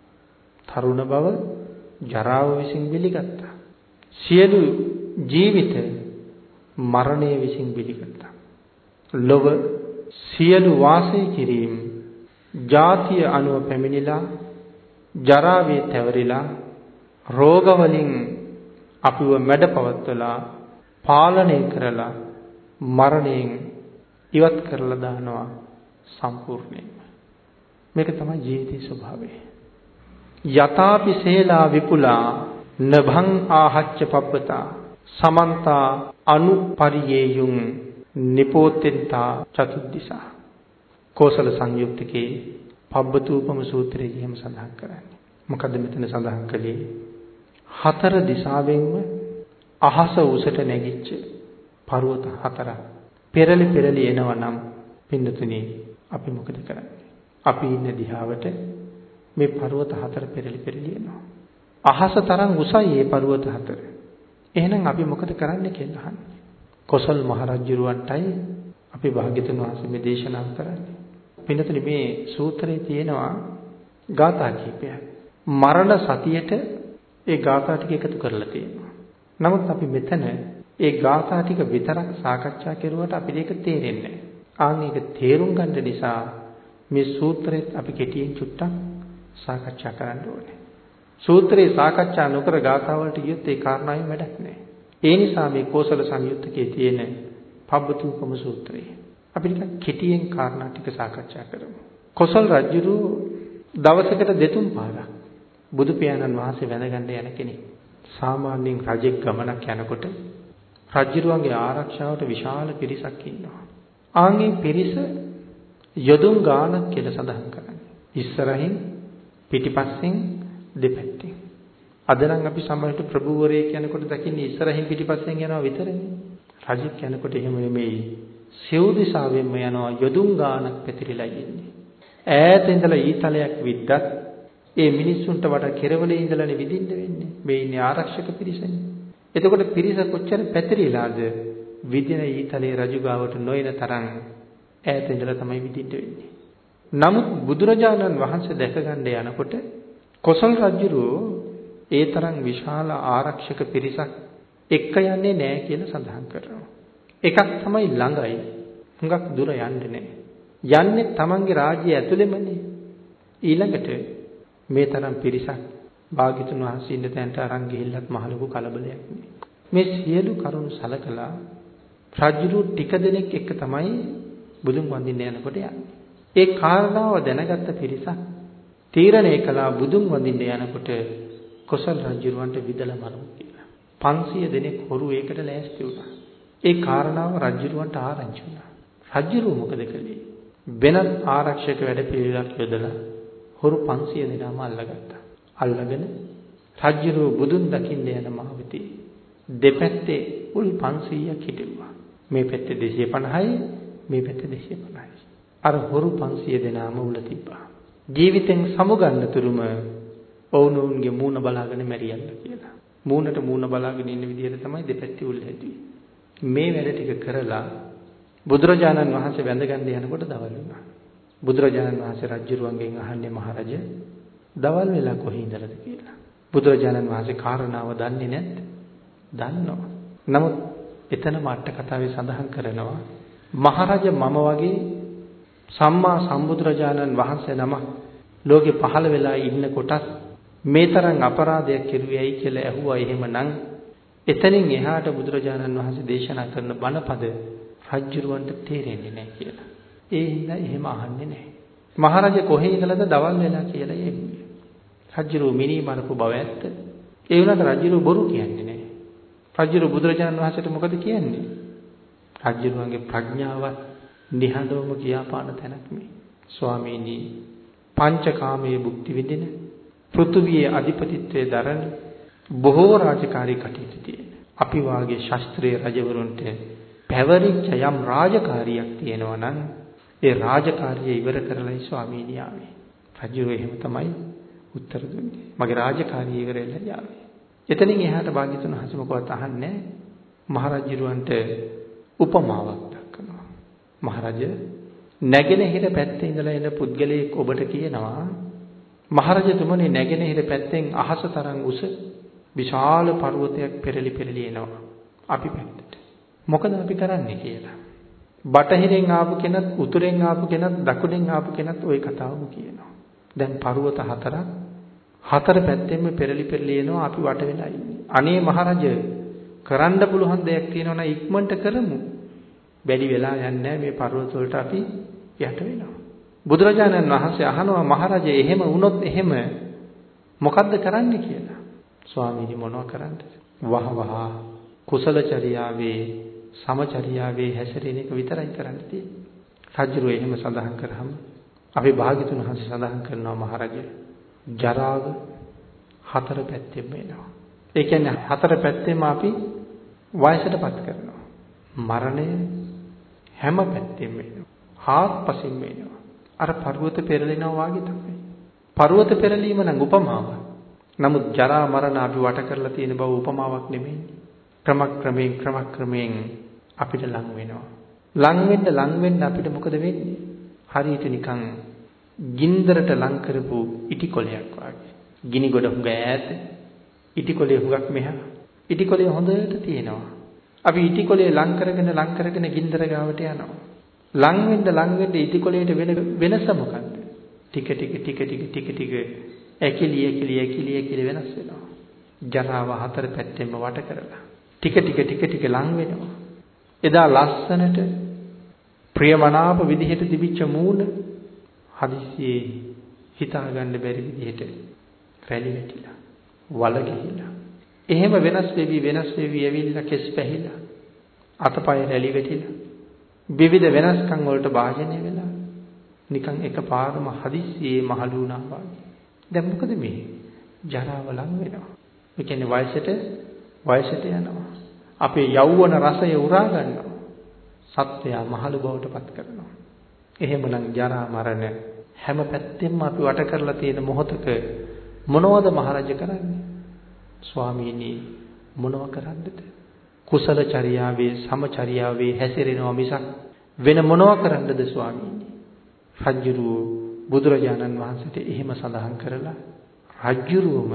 තරුණ බව ජරාව විසින් පිළිගත්තා. සියලු ජීවිත මරණය විසින් පිළිගත්තා. ලොව සියලු වාසය කිරීම ජාතිය අනුව පැමිණිලා ජරාවේ තැවරිලා රෝග වලින් අපිව මැඩපවත්වලා පාලනය කරලා මරණයෙන් ඉවත් කරලා දානවා සම්පූර්ණයෙන්ම. මේක තමයි ජීවිතයේ ස්වභාවය. යතාපි සේලා විපුලා නභං ආහච්ච පබ්බතා සමන්තා අනුපරියේයුම් නිපෝතෙන්තා චතුද්දිසා කෝසල සංයුක්තකේ පබ්බතූපම සූත්‍රයේ එහෙම සඳහන් කරන්නේ මොකද මෙතන සඳහන් කළේ හතර දිශාවෙන්ම අහස උසට නැගිච්ච පර්වත හතරක් පෙරලි පෙරලි එනවා නම් පින්නතුනි අපි මොකද කරන්නේ අපි ඉන්න දිහාවට මේ පර්වත හතර පෙරලි පෙරලි එනවා. අහස තරම් උසයි මේ පර්වත හතර. එහෙනම් අපි මොකද කරන්න කියලා අහන්නේ. කොසල් මහරජුරවන්ටයි අපි භාග්‍යතුන් වහන්සේ මේ දේශනා කරන්නේ. පින්නතුනි මේ සූත්‍රයේ තියෙනවා ගාථා කීපයක්. මරණ සතියට ඒ ගාථා ටික එකතු කරලා තියෙනවා. නමුත් අපි මෙතන ඒ ගාථා ටික විතරක් සාකච්ඡා කරුවට අපිට ඒක තේරෙන්නේ නැහැ. ආන් ඒක තේරුම් ගන්න නිසා මේ සූත්‍රෙත් අපි කෙටියෙන් චුට්ටක් සාකච්ඡා කරන්න ඕනේ. සූත්‍රේ සාකච්ඡා නොකර ගාථාවලට ගියොත් ඒ කාරණාවෙන් වැඩක් නැහැ. ඒ නිසා මේ කෝසල සංයුත්තකයේ තියෙන පබ්බතුකම සූත්‍රය. අපි නිකන් කෙටියෙන් කාරණා ටික සාකච්ඡා කරමු. කොසල් රජුරු දවසකට දෙතුන් පාරක් බුදු පියාණන් වහන්සේ වැඳගන්න යන කෙනෙක්. සාමාන්‍යයෙන් රජෙක් ගමනක් යනකොට රජුරුවන්ගේ ආරක්ෂාවට විශාල පිරිසක් ඉන්නවා. ආන්ගේ පිරිස යොදුන් ගානක් කියලා සඳහන් කරන්නේ. ඉස්සරහින් පිටිපස්සෙන් දෙපැත්තෙන්. අද නම් අපි සමහරට ප්‍රභූවරේ කියනකොට දකින්නේ ඉස්සරහින් පිටිපස්සෙන් යනවා විතරනේ. රජෙක් කියනකොට එහෙම නෙමෙයි. සිව් දිශාවෙන්ම යනවා යොදුන් ගානක් පැතිරිලා ඉන්නේ. ඈත ඉඳලා ඊතලයක් විද්දත් ඒ මිනිස්සුන්ට වඩා කෙරවලේ ඉඳලානේ විදින්න වෙන්නේ. මේ ඉන්නේ ආරක්ෂක පිරිසනේ. එතකොට පිරිස කොච්චර පැතිරිලාද විදින ඊතලේ රජු ගාවට නොයන තරම් ඈත ඉඳලා තමයි විදින්න වෙන්නේ. නමුත් බුදුරජාණන් වහන්සේ දැකගන්න යනකොට කොසල් රජුරෝ ඒ තරම් විශාල ආරක්ෂක පිරිසක් එක්ක යන්නේ නැහැ කියලා සඳහන් කරනවා. එකක් තමයි ළඟයි. හුඟක් දුර යන්නේ නැහැ. යන්නේ තමන්ගේ රාජ්‍යය ඇතුළෙමනේ. ඊළඟට මේ තරම් පිරිසක් භාග්‍යතුන් වහන්සේ ඉන්න තැනට අරන් ගිහිල්ලත් මහ ලොකු කලබලයක් මේ සියලු කරුණු සලකලා රජුරු ටික දෙනෙක් එක්ක තමයි බුදුන් වඳින්න යනකොට යන්නේ. ඒ කාරණාව දැනගත්ත පිරිසක් තීරණය කළා බුදුන් වඳින්න යනකොට කොසල් රජුරවන්ට විදලා මරමු කියලා. 500 දෙනෙක් හොරු ඒකට ලෑස්ති වුණා. ඒ කාරණාව රජුරවන්ට ආරංචි වුණා. රජුරුව මොකද කළේ? වෙනත් ආරක්ෂක වැඩපිළිවෙලක් යොදලා හොරු 500 දෙනාම අල්ලගත්තා. අල්ලගෙන රජුරුව බුදුන් දකින්න යන මාවතේ දෙපැත්තේ උල් 500ක් හිටුවා. මේ පැත්තේ 250යි මේ පැත්තේ 250යි. අර හොරු 500 දෙනාම උල තිබ්බා. ජීවිතෙන් සමුගන්න තුරුම ඔවුනොවුන්ගේ මූණ බලාගෙන මැරියල්ල කියලා. මූණට මූණ බලාගෙන ඉන්න විදිහට තමයි දෙපැත්තේ උල් හැදුවේ. මේ වැඩ ටික කරලා බුදුරජාණන් වහන්සේ වැඳගන්න යනකොට දවල් වුණා. බුදුරජාණන් වහන්සේ රජුරුවන්ගෙන් අහන්නේ මහරජ දවල් වෙලා කොහේ ඉඳලාද කියලා. බුදුරජාණන් වහන්සේ කාරණාව දන්නේ නැත්. දන්නවා. නමුත් එතනම අට කතාවේ සඳහන් කරනවා මහරජ මම වගේ සම්මා සම්බුදුරජාණන් වහන්සේ නම ලෝකේ පහළ වෙලා ඉන්න කොටත් මේ තරම් අපරාධයක් කෙරුවේයි කියලා ඇහුවා එහෙමනම් එතනින් එහාට බුදුරජාණන් වහන්සේ දේශනා කරන බණපද රජ්ජුරුවන්ට තේරෙන්නේ නැහැ කියලා. ඒ හින්දා එහෙම අහන්නේ නැහැ. මහරජා කොහේ ඉඳලාද දවල් වෙලා කියලා එන්නේ. රජ්ජුරුව මිනී මරපු බව ඇත්ත. ඒ වුණාට රජ්ජුරුව බොරු කියන්නේ නැහැ. රජ්ජුරුව බුදුරජාණන් වහන්සේට මොකද කියන්නේ? රජ්ජුරුවන්ගේ ප්‍රඥාවත් නිහඬවම කියාපාන තැනක් මේ. ස්වාමීනි පංචකාමයේ භුක්ති විඳින පෘථුවියේ අධිපතිත්වයේ දරන බොහෝ රාජකාරී කටයුතු තියෙන. අපි වාගේ ශාස්ත්‍රීය රජවරුන්ට පැවරිච්ච යම් රාජකාරියක් තියෙනවා නම් ඒ රාජකාරිය ඉවර කරලායි ස්වාමීනි ආවේ. රජුරෝ එහෙම තමයි උත්තර දුන්නේ. මගේ රාජකාරිය ඉවර වෙලා යාවේ. එතනින් එහාට භාග්‍යතුන් හසු මොකවත් අහන්නේ මහරජුරවන්ට උපමාවක් දක්වනවා. මහරජ නැගෙනහිර පැත්තේ ඉඳලා එන පුද්ගලයෙක් ඔබට කියනවා මහරජතුමනි නැගෙනහිර පැත්තෙන් අහස තරම් උස විශාල පර්වතයක් පෙරලි පෙරලි එනවා. අපි පැත්තට. මොකද අපි කරන්නේ කියලා. බටහිරෙන් ආපු කෙනත් උතුරෙන් ආපු කෙනත් දකුණෙන් ආපු කෙනත් ওই කතාවම කියනවා. දැන් පර්වත හතරක් හතර පැත්තෙන්ම පෙරලි පෙරලි එනවා අපි වට වෙලා ඉන්නේ. අනේ මහරජ කරන්න පුළුවන් දෙයක් තියෙනවා නම් ඉක්මනට කරමු. බැරි වෙලා යන්නේ මේ පර්වත වලට අපි යට වෙනවා. බුදුරජාණන් වහන්සේ අහනවා මහරජ එහෙම වුණොත් එහෙම මොකද්ද කරන්න කියලා. ස්වාමීනි මොනව කරන්නද? වහ වහ කුසල චර්යාවේ සමචර්යාවේ හැසිරෙන එක විතරයි කරන්න තියෙන්නේ. රජුරෝ එහෙම සඳහන් කරාම අපි භාග්‍යතුන් වහන්සේ සඳහන් කරනවා මහරජා ජරාව හතර පැත්තෙම එනවා. ඒ කියන්නේ හතර පැත්තෙම අපි වයසටපත් කරනවා. මරණය හැම පැත්තෙම එනවා. හාත්පසින්ම එනවා. අර පර්වත පෙරලෙනවා වාගේ තමයි. පර්වත පෙරලීම නම් උපමාවක්. නමුත් ජරා මරණ අපි වට කරලා තියෙන බව උපමාවක් නෙමෙයි. ක්‍රමක්‍රමයෙන් ක්‍රමක්‍රමයෙන් අපිට ලං වෙනවා. ලං වෙන්න ලං වෙන්න අපිට මොකද වෙන්නේ? හරියට නිකන් ගින්දරට ලං කරපු ඉටි කොලයක් වගේ. ගිනි ගොඩ හුඟ ඈත. ඉටි කොලේ හුඟක් මෙහා. ඉටි කොලේ හොඳට තියෙනවා. අපි ඉටි කොලේ ලං කරගෙන ලං කරගෙන ගින්දර ගාවට යනවා. ලං වෙන්න ලං වෙන්න ඉටි කොලේට වෙන වෙනස මොකද්ද? ටික ටික ටික ටික ටික ටික ඇකිලි ඇකිලි ඇකිලි ඇකිලි වෙනස් වෙනවා. ජරාව හතර පැත්තෙන්ම වට කරලා ටික ටික ටික ටික ලං වෙනවා. එදා ලස්සනට ප්‍රියමනාප විදිහට තිබිච්ච මූණ හදිස්සියේ හිතාගන්න බැරි විදිහට රැලි වැටිලා වල ගිහිලා එහෙම වෙනස් වෙවි වෙනස් වෙවි ඇවිල්ලා කෙස් පැහිලා අතපය රැලි වැටිලා විවිධ වෙනස්කම් වලට භාජනය වෙලා නිකන් එකපාරම හදිස්සියේ මහලු වුණා වගේ. දැන් මොකද මේ? ජරාව ලං වෙනවා. ඒ කියන්නේ වයසට වයසට යනවා. අපේ යෞවන රසය උරා ගන්නවා. සත්වයා මහලු බවට පත් කරනවා. එහෙමනම් ජරා මරණ හැම පැත්තෙම අපි වට කරලා තියෙන මොහොතක මොනවද මහරජ කරන්නේ? ස්වාමීනි මොනව කරන්නද? කුසල චර්යාවේ සමචර්යාවේ හැසිරෙනවා මිසක් වෙන මොනව කරන්නද ස්වාමීනි? රජ්ජුරුව බුදුරජාණන් වහන්සේට එහෙම සඳහන් කරලා රජ්ජුරුවම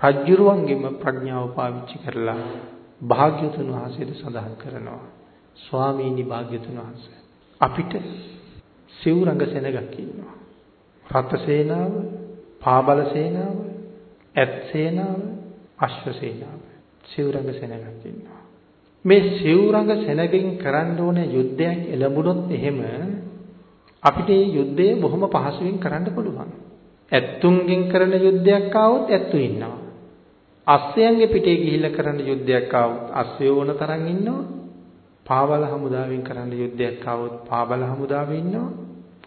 රජ්ජුරුවන්ගෙම ප්‍රඥාව පාවිච්චි කරලා භාග්‍යතුන් වහන්සේට සඳහන් කරනවා. ස්වාමීනි භාග්‍යතුන් වහන්සේ අපිට සිවුරඟ සෙනගක් ඉන්නවා. රත සේනාව පාබල සේනාව ඇත් සේනාව අශ්ව සේනාව. සිවුරඟ සෙනගක් ඉන්නවා මේ සිවුරඟ සෙනගෙන් කරන්න ඕන යුද්ධයක් එළඹුණොත් එහෙම අපිට මේ යුද්ධය බොහොම පහසුවෙන් කරන්න පුළුවන් ඇත්තුන්ගෙන් කරන යුද්ධයක් ආවොත් ඇත්තු ඉන්නවා අස්සයන්ගේ පිටේ ගිහිල්ලා කරන්න යුද්ධයක් ආවොත් අස්සය ඕන තරම් ඉන්නවා. පාවල හමුදාවෙන් කරන්න යුද්ධයක් ආවොත් පාබල හමුදාවෙ ඉන්නවා.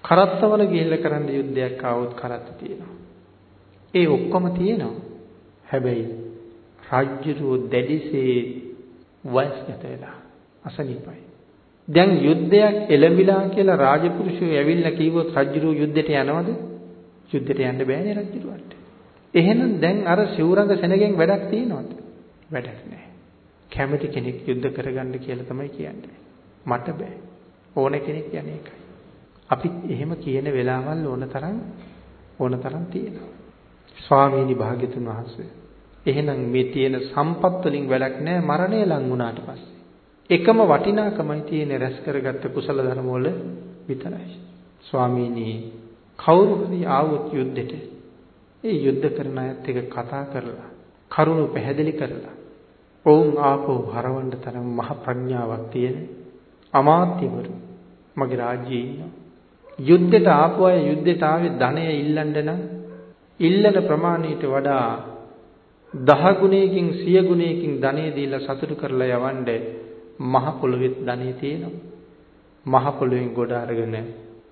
කරත්තවල ගිහිල්ලා කරන්න යුද්ධයක් ආවොත් කරත්ත තියෙනවා. ඒ ඔක්කොම තියෙනවා. හැබැයි රාජ්‍යරෝ දැඩිසේ වයස්ගත වෙලා අසනීපයි. දැන් යුද්ධයක් එළඹිලා කියලා රාජපුරුෂයෝ ඇවිල්ලා කිව්වොත් රාජ්‍යරෝ යුද්ධයට යනවද? යුද්ධයට යන්න බෑනේ රාජ්‍යරුවන්ට. එහෙනම් දැන් අර සිවුරඟ සෙනගෙන් වැඩක් තියෙනවද? වැඩක් නැහැ. කැමති කෙනෙක් යුද්ධ කරගන්න කියලා තමයි කියන්නේ. මට බෑ. ඕන කෙනෙක් යන්නේ ඒකයි. අපිත් එහෙම කියන වෙලාවල් ඕන තරම් ඕන තරම් තියෙනවා. ස්වාමීනි භාග්‍යතුන් වහන්සේ. එහෙනම් මේ තියෙන සම්පත් වලින් වැඩක් නැහැ මරණය ලං වුණාට පස්සේ. එකම වටිනාකමයි තියෙන රැස් කරගත්ත කුසල ධර්ම වල විතරයි. ස්වාමීනි කවුරු හරි ආවොත් යුද්ධෙට ඒ යුද්ධ කරන අයත් එක්ක කතා කරලා කරුණු පැහැදිලි කරලා ඔවුන් ආපහු හරවන්න තරම් මහ ප්‍රඥාවක් තියෙන අමාත්‍යවරු මගේ රාජ්‍යයේ ඉන්නවා. යුද්ධයට ආපු අය යුද්ධයට ආවේ ධනය ඉල්ලන්න නම් ඉල්ලන ප්‍රමාණයට වඩා දහ ගුණයකින් සිය ගුණයකින් ධනෙ දීලා සතුටු කරලා යවන්න මහ පොළොවෙත් ධනෙ තියෙනවා. මහ පොළොවෙන් ගොඩ අරගෙන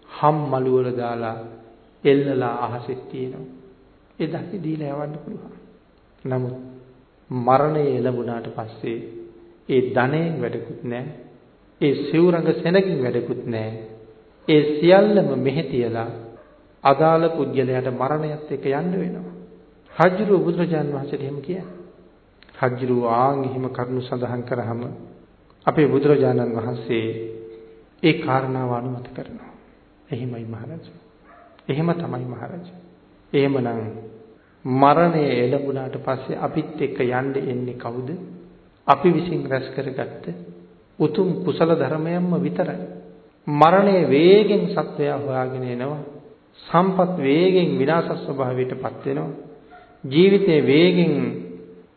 හම් මළු වල දාලා එල්ලලා අහසෙත් තියෙනවා. ඒ ධනෙ දීලා යවන්න පුළුවන්. නමුත් මරණය එළඹුණාට පස්සේ ඒ ධනෙන් වැඩකුත් නැහැ. ඒ සිවුරඟ සෙනගින් වැඩකුත් නැහැ. ඒ සියල්ලම මෙහෙ තියලා අදාළ පුද්ගලයාට මරණයත් එක්ක යන්න වෙනවා. රජුරු බුදුරජාන් වහන්සේට එහෙම කියන්නේ. රජුරු ආන් එහෙම කරුණු සඳහන් කරාම අපේ බුදුරජාණන් වහන්සේ ඒ කාරණාව අනුමත කරනවා. එහෙමයි මහරජා. එහෙම තමයි මහරජා. එහෙමනම් මරණය එළඹුණාට පස්සේ අපිත් එක්ක යන්න එන්නේ කවුද? අපි විසින් රැස් කරගත්ත උතුම් කුසල ධර්මයන්ම විතරයි. මරණය වේගෙන් සත්වයා හොයාගෙන එනවා. සම්පත් වේගෙන් විනාශ ස්වභාවයටපත් වෙනවා. ජීවිතේ වේගෙන්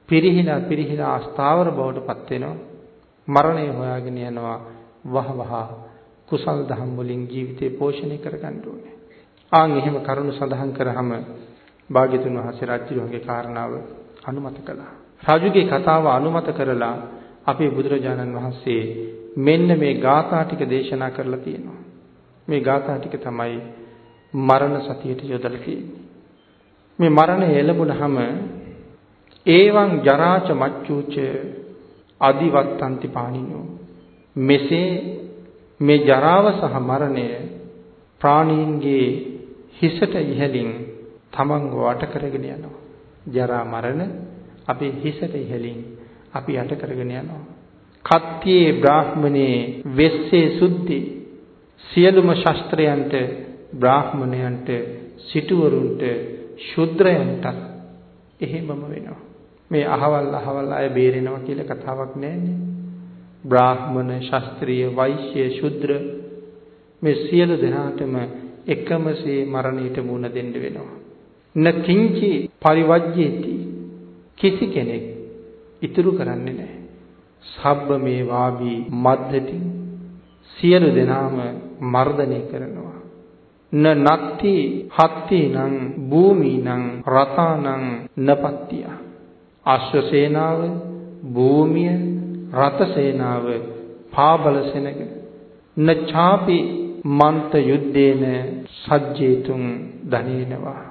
පිරිහිලා පිරිහිලා අස්ථාවර බවටපත් වෙනවා. මරණය හොයාගෙන යනවා වහ වහ කුසල් දහම් වලින් ජීවිතේ පෝෂණය කරගන්න ඕනේ. ආන් එහෙම කරුණු සඳහන් කරාම භාග්‍යතුන් වහන්සේ රාජ්‍යරුවන්ගේ කාරණාව අනුමත කළා. රාජුගේ කතාව අනුමත කරලා අපේ බුදුරජාණන් වහන්සේ මෙන්න මේ ගාථා ටික දේශනා කරලා තියෙනවා. මේ ගාථා ටික තමයි මරණ සතියට යොදලා තියෙන්නේ. මේ මරණය එළඹුණහම ඒවං ජරාච මච්චුච අදිවත්තන්ති පාණිනෝ මෙසේ මේ ජරාව සහ මරණය ප්‍රාණීන්ගේ හිසට ඉහළින් තමන්ව වට කරගෙන යනවා. ජරා මරණ අපේ හිසට ඉහළින් අපි යට කරගෙන යනවා. කත්තියේ බ්‍රාහ්මණේ වෙස්සේ සුද්ධි සියලුම ශාස්ත්‍රයන්ට බ්‍රාහ්මණයන්ට සිටුවරුන්ට ශුද්‍රයන්ට එහෙමම වෙනවා. මේ අහවල් අහවල් අය බේරෙනවා කියලා කතාවක් නැන්නේ. බ්‍රාහ්මණ, ශාස්ත්‍රීය, වෛශ්‍ය, ශුද්‍ර මේ සියලු දෙනාටම එකමසේ මරණයට මුහුණ දෙන්න වෙනවා. නකින්චි පරිවජ්ජේති කිසි කෙනෙක් ඉතුරු කරන්නේ නැහැ. සබ්බ මේ වාබී මද්දති සියලු දෙනාම මර්ධනය කරනවා. න නත්ති හත්ති නං භූමි නං රතානං නපත්තිය. අශ්ව සේනාව, භූමිය, රත සේනාව, පාබල සෙනග. න ඡාපි මන්ත යුද්ධේන සජ්ජේතුන් ධනේනවා.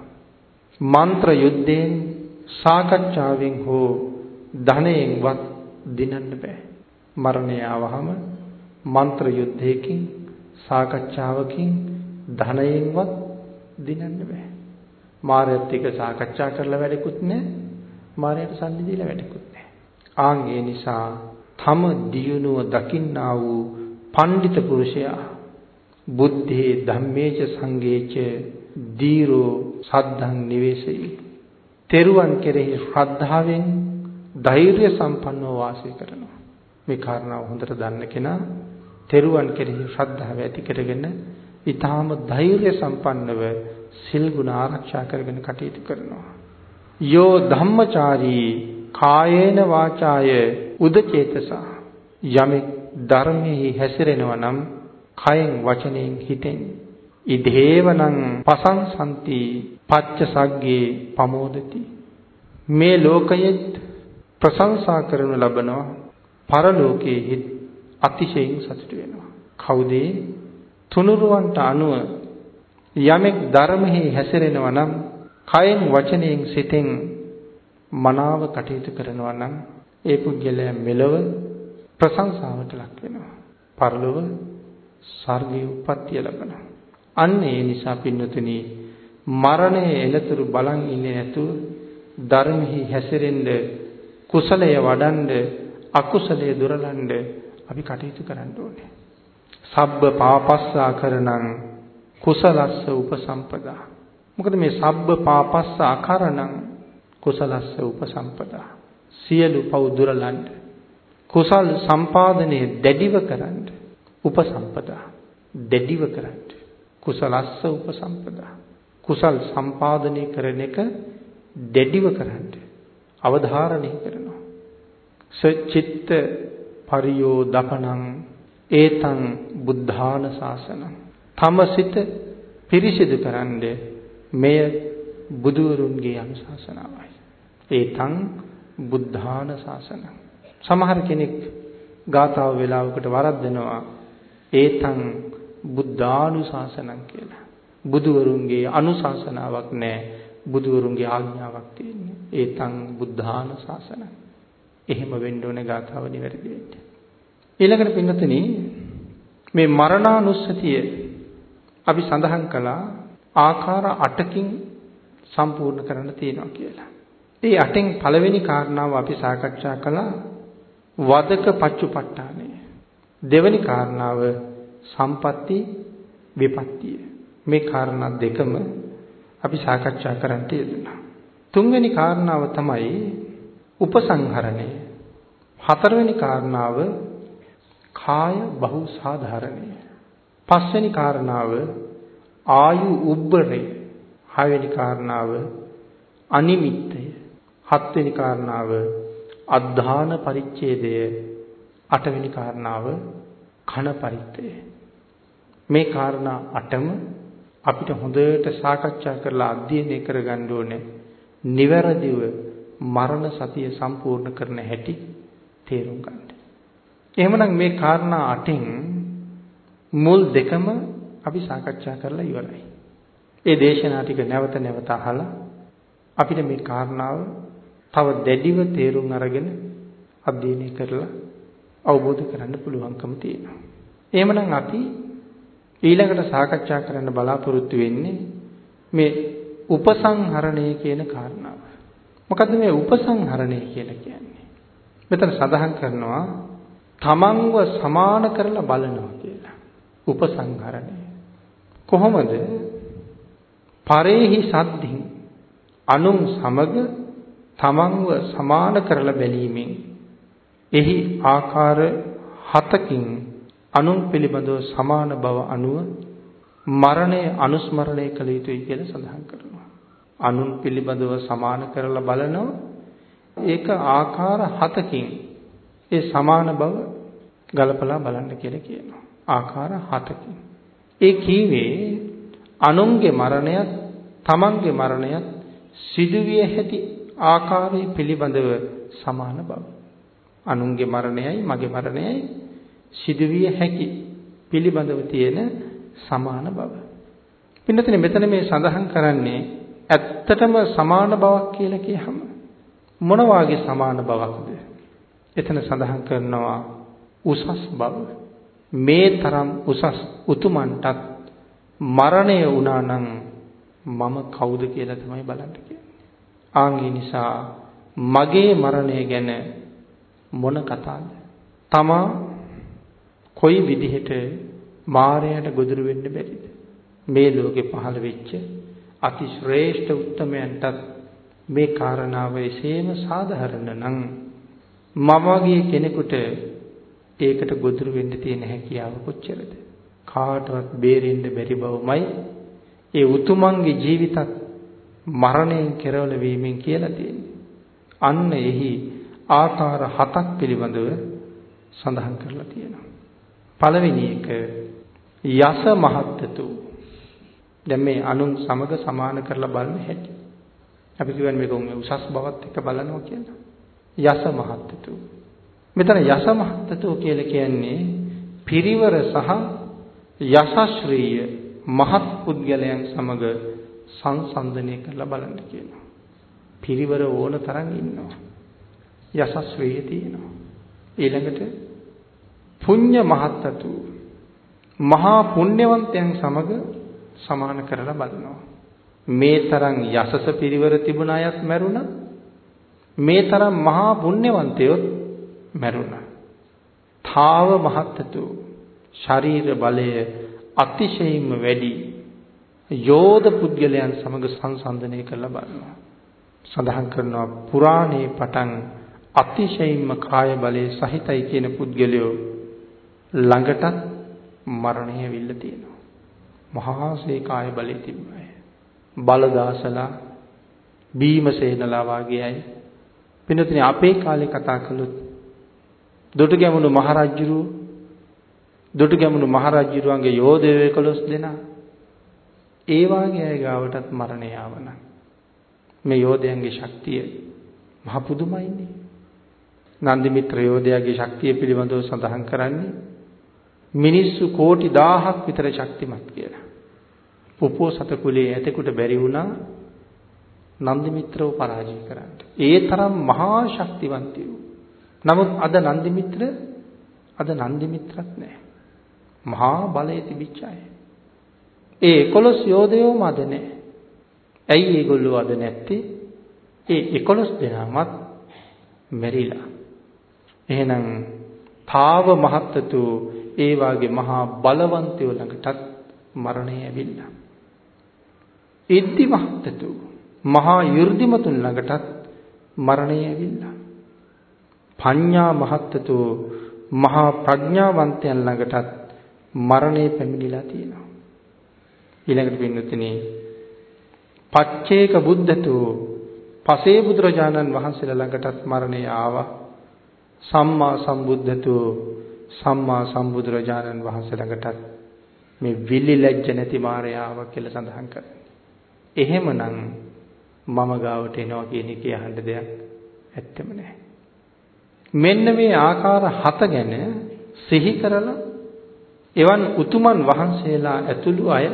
මන්ත්‍ර යුද්ධයෙන් සාකච්ඡාවෙන් හෝ ධනයෙන්වත් දිනන්න බෑ. මරණය ආවහම මන්ත්‍ර යුද්ධයකින් සාකච්ඡාවකින් ධනයෙන්වත් දිනන්න බෑ මාරයත් එක්ක සාකච්ඡා කරලා වැඩකුත් නැහැ මාරයට සල්ලි දීලා වැඩකුත් නැහැ ආන් ඒ නිසා තම දියුණුව දකින්නා වූ පඬිත පුරුෂයා බුද්ධේ ධම්මේච සංඝේච දීරෝ සද්ධං නිවේසයි. තෙරුවන් කෙරෙහි ශ්‍රද්ධාවෙන් ධෛර්ය සම්පන්නව වාසය කරනවා. මේ කාරණාව හොඳට දන්න කෙනා තෙරුවන් කෙරෙහි ශ්‍රද්ධාව ඇති කරගෙන ඊටාම ධෛර්ය සම්පන්නව සිල් ගුණ ආරක්ෂා කරගෙන කටයුතු කරනවා. යෝ ධම්මචාරී කායේන වාචාය උදචේතසා. යමෙක් ධර්මයේ හැසිරෙනවා නම් කයෙන් වචනයෙන් හිතෙන්. ඉදේවනං පසංසන්ති පච්ච සග්ගේ පමෝදති. මේ ලෝකයෙත් ප්‍රශංසා කරනු ලබනවා. පරලෝකයේ අතිශයින් සතුට වෙනවා. කවුද? තුනුරුවන්ට අනුව යමෙක් ධර්මෙහි හැසිරෙනවා නම් කයෙන් වචනයෙන් සිතෙන් මනාව කටයුතු කරනවා නම් ඒ පුද්ගලයා මෙලව ප්‍රශංසාවට ලක් වෙනවා. පරලොව ස්වර්ගයේ උප්පත්තිය ලබනවා. අන්න ඒ නිසා පින්නතුනි මරණය එලතුරු බලන් ඉන්නේ නැතුව ධර්මෙහි හැසිරෙන්න කුසලය වඩන්ඩ අකුසලය දුරලන්න අපි කටයුතු කරන්න ඕනේ. සබ්බ පාපස්සා කරණං කුසලස්ස උපසම්පදා. මොකද මේ සබ්බ පාපස්ස අකරණං කුසලස්ස උපසම්පදා. සියලු පව් දුරලන්න කුසල් සම්පාදනයේ දැඩිව කරන්න උපසම්පදා දැඩිව කරන්න කුසලස්ස උපසම්පදා කුසල් සම්පාදනය කරන එක දැඩිව කරන්න අවධාරණය කරනවා සචිත්ත පරියෝ දපනං ඒතං බුද්ධාන ශාසනං තමසිත පිරිසිදු කරන්නේ මෙය බුදුවරුන්ගේ අනුශාසනාවයි ඒතං බුද්ධාන ශාසනං සමහර කෙනෙක් ගාථාව වේලාවකට වරද්දනවා ඒතං බුද්ධානුශාසනං කියලා. බුදුවරුන්ගේ අනුශාසනාවක් නැහැ. බුදුවරුන්ගේ ආඥාවක් තියෙන්නේ. ඒතං බුද්ධානුශාසනං. එහෙම වෙන්න ඕනේ ගාථාව නිවැරදි වෙන්න. ඊළඟට පින්නතනි මේ මරණානුස්සතිය අපි සඳහන් කළා ආකාර 8කින් සම්පූර්ණ කරන්න තියෙනවා කියලා. ඒ අටෙන් පළවෙනි කාරණාව අපි සාකච්ඡා කළා වදක පච්චුපට්ඨානය. දෙවැනි කාරණාව සම්පatti විපත්තිය. මේ කාරණා දෙකම අපි සාකච්ඡා කරන්න යෙදුණා. තුන්වෙනි කාරණාව තමයි උපසංහරණය. හතරවෙනි කාරණාව කාය බහු සාධාරණය. පස්වෙනි කාරණාව ආයු උබ්බරේ. හයවෙනි කාරණාව අනිමිත්තය. හත්වෙනි කාරණාව අද්ධාන පරිච්ඡේදය අටවෙනි කාරණාව කන පරිත්තය මේ කාරණා අටම අපිට හොඳට සාකච්ඡා කරලා අධ්‍යයනය කරගන්න ඕනේ නිවැරදිව මරණ සතිය සම්පූර්ණ කරන හැටි තේරුම් ගන්න. එහෙමනම් මේ කාරණා අටෙන් මුල් දෙකම අපි සාකච්ඡා කරලා ඉවරයි. ඒ දේශනා ටික නැවත නැවත අහලා අපිට මේ කාරණාව තව දැඩිව තේරුම් අරගෙන අධ්‍යයනය කරලා අවබෝධ කරගන්න පුළුවන්කම තියෙනවා. එහෙමනම් අපි ඊළඟට සාකච්ඡා කරන්න බලාපොරොත්තු වෙන්නේ මේ උපසංහරණය කියන කාරණාව. මොකද්ද මේ උපසංහරණය කියලා කියන්නේ? මෙතන සඳහන් කරනවා තමන්ව සමාන කරලා බලනවා කියලා. උපසංහරණය. කොහොමද? පරේහි සද්ධින් අනුන් සමග තමන්ව සමාන කරලා බැලීමෙන් එහි ආකාර හතකින් අනුන් පිළිබඳව සමාන බව අනුව මරණය අනුස්මරණය කළ යුතුයි කියලා සඳහන් කරනවා. අනුන් පිළිබඳව සමාන කරලා බලනවා ඒක ආකාර හතකින් ඒ සමාන බව ගලපලා බලන්න කියලා කියනවා. ආකාර හතකින්. ඒ කීවේ අනුන්ගේ මරණයත් තමන්ගේ මරණයත් සිදුවිය හැකි ආකාරය පිළිබඳව සමාන බව. අනුන්ගේ මරණයයි මගේ මරණයයි සිදුවිය හැකි පිළිබඳව තියෙන සමාන බව. පින්නතනේ මෙතන මේ සඳහන් කරන්නේ ඇත්තටම සමාන බවක් කියලා කියහම මොන වාගේ සමාන බවක්ද? එතන සඳහන් කරනවා උසස් බව. මේ තරම් උසස් උතුමන්ටත් මරණය වුණා නම් මම කවුද කියලා තමයි බලන්න කියන්නේ. ආන් නිසා මගේ මරණය ගැන මොන කතාවද? තමා කොයි විදිහට මායයට ගොදුරු වෙන්න බැරිද? මේ ලෝකේ පහළ වෙච්ච අති ශ්‍රේෂ්ඨ උත්තමයන්ටත් මේ කාරණාව එසේම සාධාරණ නම් මම වගේ කෙනෙකුට ඒකට ගොදුරු වෙන්න තියෙන හැකියාව කොච්චරද? කාටවත් බේරෙන්න බැරි බවමයි ඒ උතුමන්ගේ ජීවිතත් මරණයෙන් කෙරවල වීමෙන් කියලා තියෙන්නේ. අන්න එහි ආකාර හතක් පිළිබඳව සඳහන් කරලා තියෙනවා. පළවෙනි එක යස මහත්තතු. දැන් මේ අනුන් සමග සමාන කරලා බලන්න හැටි. අපි කියන්නේ මේක උන් උසස් බවත් එක්ක බලනවා කියලා. යස මහත්තතු. මෙතන යස මහත්තතු කියලා කියන්නේ පිරිවර සහ යසශ්‍රීය මහත් පුද්ගලයන් සමග සංසන්දනය කරලා බලන්න කියනවා. පිරිවර ඕන තරම් ඉන්නවා. යසස්වේය තියෙනවා. ඊළඟට පුඤ්ඤ මහත්තතු මහා පුණ්‍යවන්තයන් සමග සමාන කරලා බලනවා. මේ තරම් යසස පිරිවර තිබුණ අයත් මැරුණා. මේ තරම් මහා පුණ්‍යවන්තයොත් මැරුණා. තාව මහත්තතු ශරීර බලය අතිශයින්ම වැඩි යෝධ පුද්ගලයන් සමග සංසන්දනය කරලා බලනවා. සඳහන් කරනවා පුරාණේ පටන් අතිශයින්ම කාය බලයේ සහිතයි කියන පුද්ගලයෝ ළඟටත් මරණය ඇවිල්ලා තියෙනවා. මහාසේ කාය බලයේ තිබ්බයි. බලදාසලා බීමසේනලා වාගේ අය. පින්නතුනි අපේ කාලේ කතා කළොත් දොටුගැමුණු මහරජුරු දොටුගැමුණු මහරජුරුවන්ගේ යෝධයෝ 11 දෙනා ඒ වාගේ අය ගාවටත් මරණය ආවනම් මේ යෝධයන්ගේ ශක්තිය මහ පුදුමයිනේ. නන්දි මිත්‍ර යෝධයාගේ ශක්තිය පිළිබඳව සඳහන් කරන්නේ මිනිස්සු කෝටි 1000ක් විතර ශක්තිමත් කියලා. උපෝසත කුලයේ ඇතෙකුට බැරි වුණා නන්දි මිත්‍රව පරාජය කරන්න. ඒ තරම් මහා ශක්තිවන්තයෝ. නමුත් අද නන්දි මිත්‍ර අද නන්දි මිත්‍රත් නැහැ. මහා බලය තිබිච්ච අය. ඒ 11 යෝධයෝම අද නැහැ. ඇයි ඒගොල්ලෝ අද නැත්තේ? ඒ 11 දෙනාමත් මැරිලා. එහෙනම් තාව මහත්තතු ඒ වාගේ මහා බලවන්තයෝ ළඟටත් මරණය ඇවිල්ලා. ඉද්දි මහත්තතු මහා යෘද්ධිමතුන් ළඟටත් මරණය ඇවිල්ලා. පඤ්ඤා මහත්තතු මහා ප්‍රඥාවන්තයන් ළඟටත් මරණය පැමිණිලා තියෙනවා. ඊළඟට පින්නතුනි පච්චේක බුද්ධතු පසේ බුදුරජාණන් වහන්සේලා ළඟටත් මරණය ආවා. සම්මා සම්බුද්ධතු සම්මා සම්බුදුරජාණන් වහන්සේ ළඟටත් මේ විලි ලැජ්ජ නැති මායාව කියලා සඳහන් කරන්නේ. එහෙමනම් මම ගාවට එනවා කියන එක අහන්න දෙයක් ඇත්තෙම නැහැ. මෙන්න මේ ආකාර හත ගැන සිහි කරලා එවන් උතුමන් වහන්සේලා ඇතුළු අය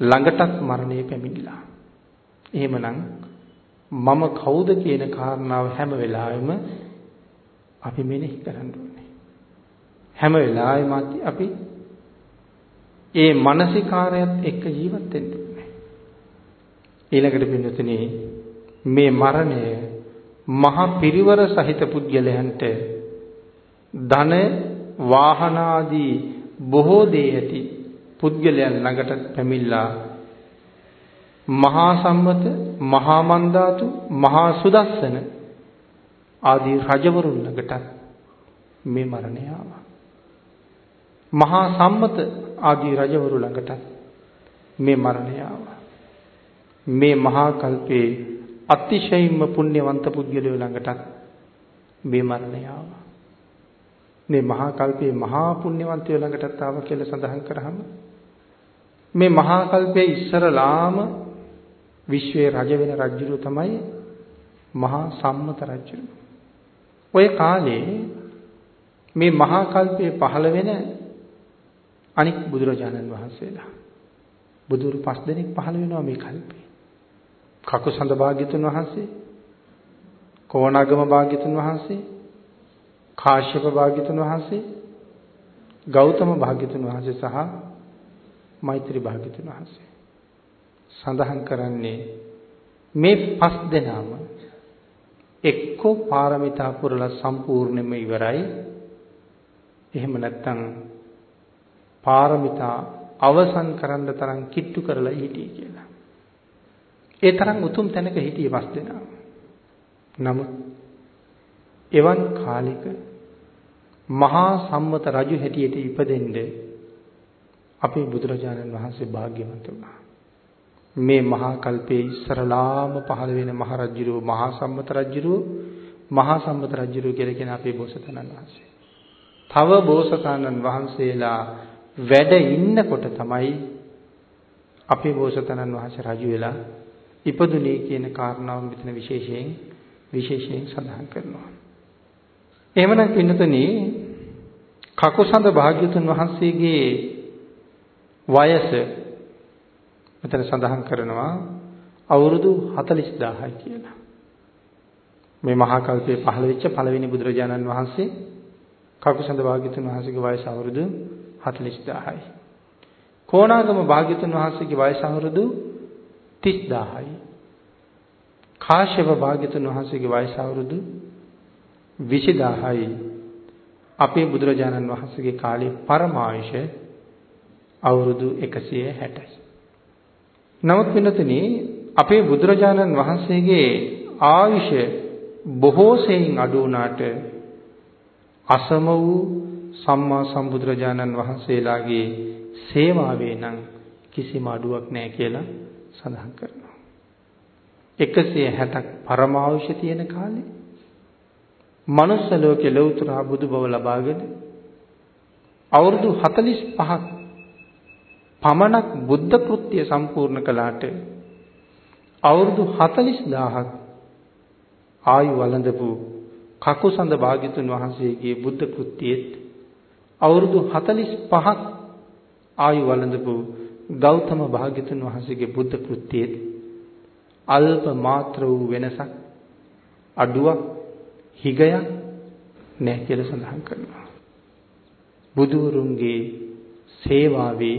ළඟටත් මරණය පැමිණිලා. එහෙමනම් මම කවුද කියන කාරණාව හැම වෙලාවෙම අපි මෙනෙහි කරන්න ඕනේ. හැම වෙලාවෙම අපි ඒ මානසිකාරයත් එක්ක ජීවත් වෙන්න ඕනේ. ඊළඟට පින්නතුනේ මේ මරණය මහ පිරිවර සහිත පුද්ගලයන්ට ධන වාහන ආදී බොහෝ දේ ඇති පුද්ගලයන් ළඟට පැමිණලා මහා සම්මත මහා මන්දාතු මහා සුදස්සන ආදී රජවරුන් ළඟට මේ මරණය ආවා. මහා සම්මත ආදී රජවරු ළඟට මේ මරණය ආවා. මේ මහා කල්පේ අතිශයින්ම පුණ්‍යවන්ත පුද්ගලයෝ ළඟට මේ මරණය ආවා. මේ මහා කල්පේ මහා පුණ්‍යවන්තයෝ ළඟටත් ආවා කියලා සඳහන් කරාම මේ මහා කල්පයේ ඉස්සරලාම විශ්වයේ රජ වෙන රජුරු තමයි මහා සම්මත රජුරු. ඔය කාලේ මේ මහා කල්පයේ පහළ වෙන අනික් බුදුරජාණන් වහන්සේලා බුදුරු පස් දෙනෙක් පහළ වෙනවා මේ කල්පේ. කකුසඳ භාග්‍යතුන් වහන්සේ, කෝණාගම භාග්‍යතුන් වහන්සේ, කාශ්‍යප භාග්‍යතුන් වහන්සේ, ගෞතම භාග්‍යතුන් වහන්සේ සහ මෛත්‍රී භාග්‍යතුන් වහන්සේ. සඳහන් කරන්නේ මේ පස් දෙනාම එක්කෝ පාරමිතා පුරලා සම්පූර්ණයෙන්ම ඉවරයි. එහෙම නැත්නම් පාරමිතා අවසන් කරන්න තරම් කිට්ටු කරලා හිටියේ කියලා. ඒ තරම් උතුම් තැනක හිටියේ පස් දෙනා. නමුත් එවන් කාලික මහා සම්මත රජු හැටියට ඉපදෙන්න අපේ බුදුරජාණන් වහන්සේ වාග්යවන්ත වුණා. මේ මහා කල්පයේ ඉස්සරලාම පහළ වෙන මහ රජුරෝ මහා සම්මත රජුරෝ මහා සම්මත රජුරෝ කියලා කියන අපේ බෝසතාණන් වහන්සේ. තව බෝසතාණන් වහන්සේලා වැඩ ඉන්නකොට තමයි අපේ බෝසතාණන් වහන්සේ රජු වෙලා ඉපදුනේ කියන කාරණාව මෙතන විශේෂයෙන් විශේෂයෙන් සඳහන් කරනවා. එහෙමනම් පින්නතනි කකුසඳ භාග්‍යතුන් වහන්සේගේ වයස මෙතන සඳහන් කරනවා අවුරුදු 40000යි කියලා. මේ මහා කල්පයේ පහළ වෙච්ච පළවෙනි බුදුරජාණන් වහන්සේ කකුසඳ භාග්‍යතුන් වහන්සේගේ වයස අවුරුදු 40000යි. කොණාගම භාග්‍යතුන් වහන්සේගේ වයස අවුරුදු 30000යි. කාශ්‍යප භාග්‍යතුන් වහන්සේගේ වයස අවුරුදු 20000යි. අපේ බුදුරජාණන් වහන්සේගේ කාලේ පරමායුෂ අවුරුදු 160යි. නමුත් වෙනතනි අපේ බුදුරජාණන් වහන්සේගේ ආයුෂ බොහෝ සෙයින් අඩු වුණාට අසම වූ සම්මා සම්බුදුරජාණන් වහන්සේලාගේ සේවාවේ නම් කිසිම අඩුවක් නැහැ කියලා සඳහන් කරනවා. 160ක් පරමාවශ්‍ය තියෙන කාලේ මනුස්ස ලෝකේ ලෞතර බුදු බව ලබාගෙන අවුරුදු 45ක් පමණක් බුද්ධ කෘත්‍ය සම්පූර්ණ කළාට අවුරුදු 40000ක් ආයු වළඳපු කකුසඳ භාග්‍යතුන් වහන්සේගේ බුද්ධ කෘත්‍යයේත් අවුරුදු 45ක් ආයු වළඳපු ගෞතම භාග්‍යතුන් වහන්සේගේ බුද්ධ කෘත්‍යයේත් අල්ප මාත්‍ර වූ වෙනසක් අඩුවක් හිගයක් නැහැ කියලා සඳහන් කරනවා. බුදුරුන්ගේ සේවාවේ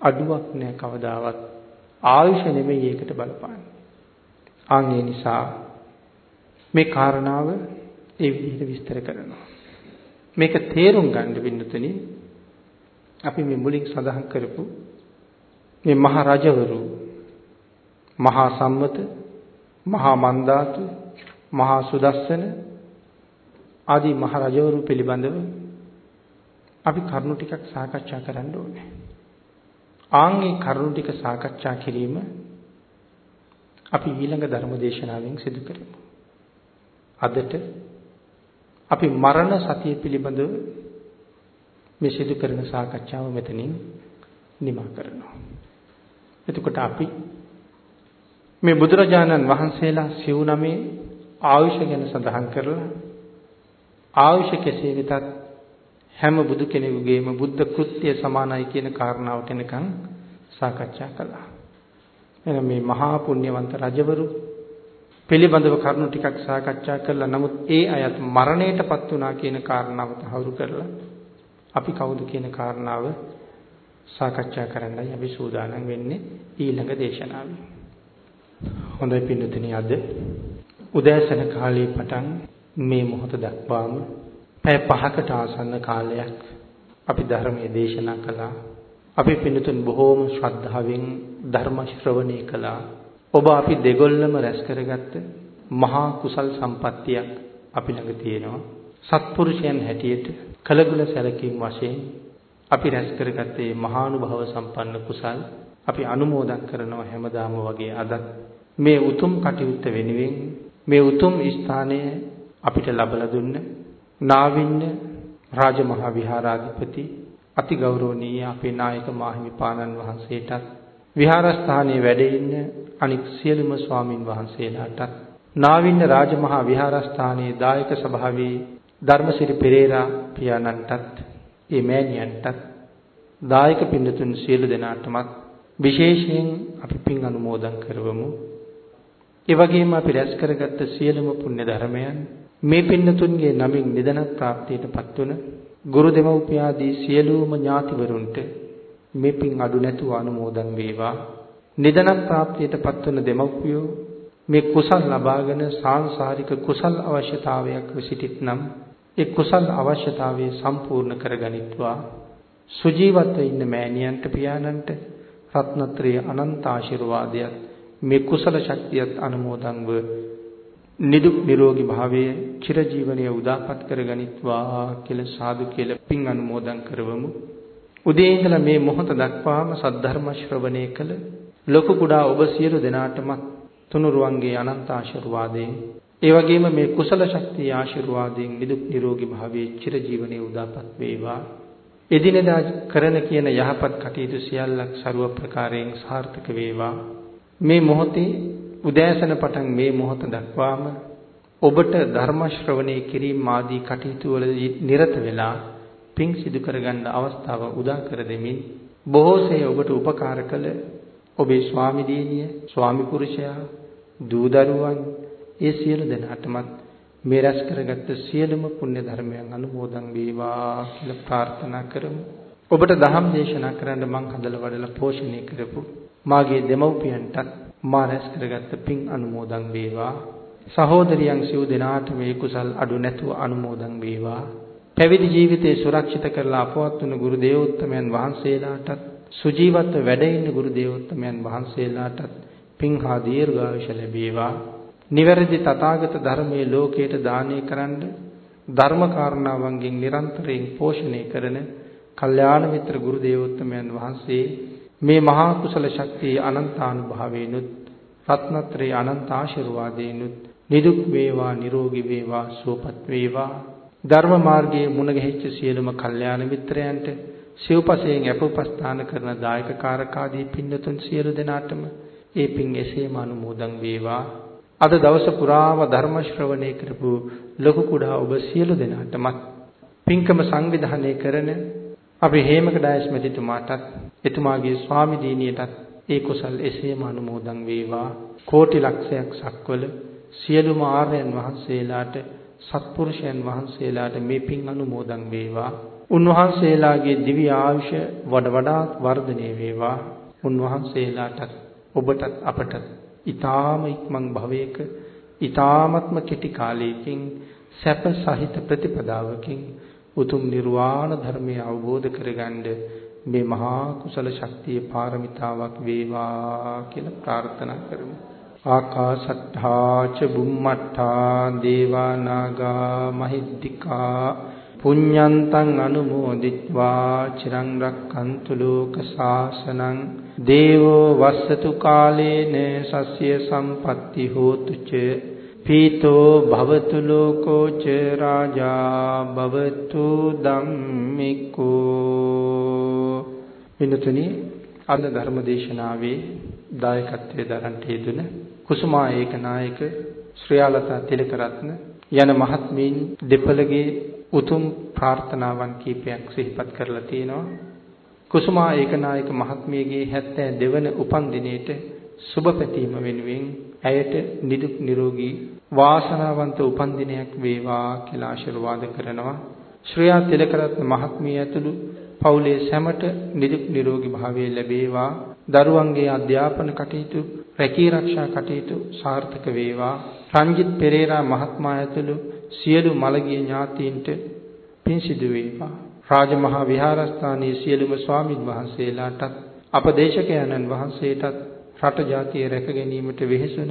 අඩුවක් නැහැ කවදාවත්. ආයුෂ නෙමෙයි ඒකට බලපාන්නේ. ආන් ඒ නිසා මේ කාරණාව ඒ විදිහට විස්තර කරනවා. මේක තේරුම් ගන්න බින්දුතනි අපි මේ මුලින් සඳහන් කරපු මේ මහ රජවරු මහා සම්මත මහා මන්දාතු මහා සුදස්සන ආදී මහ රජවරු පිළිබඳව අපි කරුණු ටිකක් සාකච්ඡා කරන්න ඕනේ. ආන්ගේ කරුණු ටික සාකච්ඡා කිරීම අපි ඊළඟ ධර්ම දේශනාවෙන් සිදු කරමු. අදට අපි මරණ සතිය පිළිබඳව මේ සිදු කරන සාකච්ඡාව මෙතනින් නිමා කරනවා. එතකොට අපි මේ බුදුරජාණන් වහන්සේලා සිව් නමේ ආයුෂ ගැන සඳහන් කරලා ආයුෂ කෙසේ වෙතත් හැම බුදු කෙනෙකුගේම බුද්ධ කෘත්‍ය සමානයි කියන කාරණාවට එනකන් සාකච්ඡා කළා. එහෙනම් මේ මහා පුණ්‍යවන්ත රජවරු පිළිබඳව කරුණු ටිකක් සාකච්ඡා කළා. නමුත් ඒ අයත් මරණයටපත් වුණා කියන කාරණාව තහවුරු කරලා අපි කවුද කියන කාරණාව සාකච්ඡා කරන්නයි අපි සූදානම් වෙන්නේ ඊළඟ දේශනාවේ. හොඳයි පින්තුනි අද උදෑසන කාලේ පටන් මේ මොහොත දක්වාම පැය 5කට ආසන්න කාලයක් අපි ධර්මයේ දේශනා කළා. අපි පින්තුන් බොහෝම ශ්‍රද්ධාවෙන් ධර්ම ශ්‍රවණය කළා. ඔබ අපි දෙගොල්ලම රැස් කරගත්ත මහා කුසල් සම්පත්තියක් අපි ළඟ තියෙනවා. සත්පුරුෂයන් හැටියට කලගුල සැලකීම් වශයෙන් අපි රැස් කරගත්තේ මහානුභව සම්පන්න කුසල්. අපි අනුමෝදන් කරනවා හැමදාම වගේ අද මේ උතුම් කටයුත්ත වෙනුවෙන් මේ උතුම් ස්ථානය අපිට ලබලා දුන්න නාවින්න රාජමහා විහාරාධිපති අති ගෞරවනීය අපේ නායක මාහිමිපාණන් වහන්සේටත් විහාරස්ථානයේ වැඩ ඉන්න අනික් සියලුම ස්වාමින් වහන්සේලාටත් නාවින්න රාජමහා විහාරස්ථානයේ දායක සභාවේ ධර්මසිරි පෙරේරා පියාණන්ටත් ඒ මෑණියන්ටත් දායක පින්නතුන් සියලු දෙනාටමත් විශේෂයෙන් අපි පින් අනුමෝදන් කරවමු. ඒ වගේම අපි රැස් කරගත්ත සියලුම පුණ්‍ය ධර්මයන් මේ පින්නතුන්ගේ නමින් නිදනක් ප්‍රාප්තියටපත් වුණ ගුරු දෙමව්පියාදී සියලුම ඥාතිවරුන්ට මේ පින් අඩු නැතුව අනුමෝදන් වේවා. නිදනක් ප්‍රාප්තියටපත් වන දෙමව්පියෝ මේ කුසල් ලබාගෙන සාංශාරික කුසල් අවශ්‍යතාවයක් සිටිත්නම් ඒ කුසල් අවශ්‍යතාවය සම්පූර්ණ කරගනිත්වා සුජීවත්ව ඉන්න මෑණියන්ට පියාණන්ට රත්නත්‍රයේ අනන්ත ආශිර්වාදයක් මේ කුසල ශක්තියත් අනුමෝදන්ව නිදුක් නිරෝගී භාවයේ චිරජීවනයේ උදාපත් කරගනිත්වා කියලා සාදු කියලා පින් අනුමෝදන් කරවමු. උදේ ඉඳලා මේ මොහොත දක්වාම සද්ධර්ම ශ්‍රවණය කළ ලොකු කුඩා ඔබ සියලු දෙනාටම තුනුරුවන්ගේ අනන්ත ආශිර්වාදයෙන් ඒ වගේම මේ කුසල ශක්තිය ආශිර්වාදයෙන් නිදුක් නිරෝගී භාවයේ චිරජීවනයේ උදාපත් වේවා. එදිනෙදා කරන කියන යහපත් කටයුතු සියල්ලක් ਸਰව ප්‍රකාරයෙන් සාර්ථක වේවා. මේ මොහොතේ උදෑසන පටන් මේ මොහොත දක්වාම ඔබට ධර්ම ශ්‍රවණය කිරීම ආදී කටයුතු වලදී නිරත වෙලා පින් සිදු කරගන්න අවස්ථාව උදා කර දෙමින් බොහෝසේ ඔබට උපකාර කළ ඔබේ ස්වාමි දිනිය, ස්වාමි පුරුෂයා, දූ දරුවන් ඒ සියලු දෙනාටමත් මේ රැස් කරගත්ත සියලුම පුණ්‍ය ධර්මයන් අනුමෝදන් වේවා කියලා ප්‍රාර්ථනා කරමු. ඔබට දහම් දේශනා කරන්න මං හදලා වඩලා පෝෂණය කරපු මාගේ දෙමව්පියන්ටත් මා රැස් කරගත්ත පින් අනුමෝදන් වේවා. සහෝදරියන් සිව් දෙනාට මේ කුසල් අඩු නැතුව අනුමෝදන් වේවා. පැවිදි ජීවිතේ සුරක්ෂිත කරලා අපවත් වුණු ගුරු දේවෝත්තමයන් වහන්සේලාටත් සුජීවත්ව වැඩ ඉන්න ගුරු දේවෝත්තමයන් වහන්සේලාටත් පින් හා දීර්ඝායුෂ ලැබේවා. නිවැරදි තථාගත ධර්මයේ ලෝකයට දානය කරන්න ධර්ම කාරණාවන්ගෙන් නිරන්තරයෙන් පෝෂණය කරන කල්යාණ මිත්‍ර ගුරු දේවෝත්තමයන් වහන්සේ මේ මහා කුසල ශක්තියේ අනන්තානුභාවයෙන්ුත් රත්නත්‍රයේ අනන්ත ආශිර්වාදයෙන්ුත් නිදුක් වේවා නිරෝගී වේවා සුවපත් වේවා. ධර්ම මාර්ගයේ මුණ ගැහිච්ච සියලුම කල්යාණ මිත්‍රයන්ට සිව්පසයෙන් අපෝපස්ථාන කරන දායක කාරකාදී පින්නතුන් සියලු දෙනාටම ඒ පින් එසේම අනුමෝදන් වේවා. අද දවස පුරාම ධර්ම ශ්‍රවණය කරපු ලොකු කුඩා ඔබ සියලු දෙනාටමත් පින්කම සංවිධානය කරන අපේ හේමක ඩයස් මෙතිතුමාටත් එතුමාගේ ස්වාමි දීනියටත් ඒ කුසල් එසේම අනුමෝදන් වේවා. කෝටි ලක්ෂයක් සක්වල සියලුම ආර්යයන් වහන්සේලාට සත්පුරුෂයන් වහන්සේලාට මේ පින් අනුමෝදන් වේවා. උන්වහන්සේලාගේ දිව්‍ය ආයුෂ වඩ වඩාත් වර්ධනය වේවා. උන්වහන්සේලාටත් ඔබටත් අපටත් ඊ타ම ඉක්මන් භවයක ඊ타මත්ම කෙටි කාලයකින් සැප සහිත ප්‍රතිපදාවකින් උතුම් නිර්වාණ ධර්මය අවබෝධ කරගන්න මේ මහා කුසල ශක්තිය පාරමිතාවක් වේවා කියලා ප්‍රාර්ථනා කරමු. ආකාශට්ඨා ච බුම්මට්ඨා දේවා නාග මහිද්దికා පුඤ්ඤන්තං අනුමෝදිත්වා චිරං රක්ඛන්තු ලෝක ශාසනං දේවෝ වස්සතු කාලේන සස්ය සම්පatti හෝතු ච පීතෝ භවතු ලෝකෝ ච රාජා භවතු ධම්මිකෝ විනතුනි අද ධර්ම දේශනාවේ දායකත්වයේ දරන්ට යෙදුන කුසුමා ඒකනායක ශ්‍රියාලතා තිලකරත්න යන මහත්මීන් දෙපළගේ උතුම් ප්‍රාර්ථනාවන් කීපයක් සිහිපත් කරලා තියෙනවා. කුසුමා ඒකනායක මහත්මියගේ 72 වන උපන් දිනේට සුබ පැතීම වෙනුවෙන් ඇයට නිදුක් නිරෝගී වාසනාවන්ත උපන් දිනයක් වේවා කියලා ආශිර්වාද කරනවා. ශ්‍රේයා තිලකරත්න මහත්මිය ඇතුළු පවුලේ සැමට නිදුක් නිරෝගී භාවය ලැබේවා. දරුවන්ගේ අධ්‍යාපන කටයුතු, රැකී ආරක්ෂා කටයුතු සාර්ථක වේවා. රංජිත් පෙරේරා මහත්මයා ඇතුළු සියලු මළගිය ඥාතීන්ට පින් සිදු වේවා. රාජමහා විහාරස්ථානයේ සියලුම ස්වාමින් වහන්සේලාටත් අපදේශකයන්න් වහන්සේටත් රට ජාතිය රැක ගැනීමට වෙහෙසුන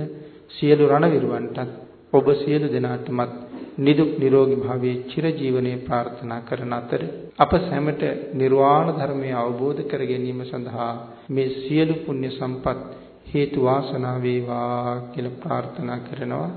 සියලු රණවිරුවන්ටත් ඔබ සියලු දෙනාටමත් නිදුක් නිරෝගී භාවයේ චිරජීවනයේ ප්‍රාර්ථනා කරන අතර අප සැමට නිර්වාණ ධර්මය අවබෝධ කර ගැනීම සඳහා මේ සියලු පුණ්‍ය සම්පත් හේතු වාසනා වේවා කියලා ප්‍රාර්ථනා කරනවා.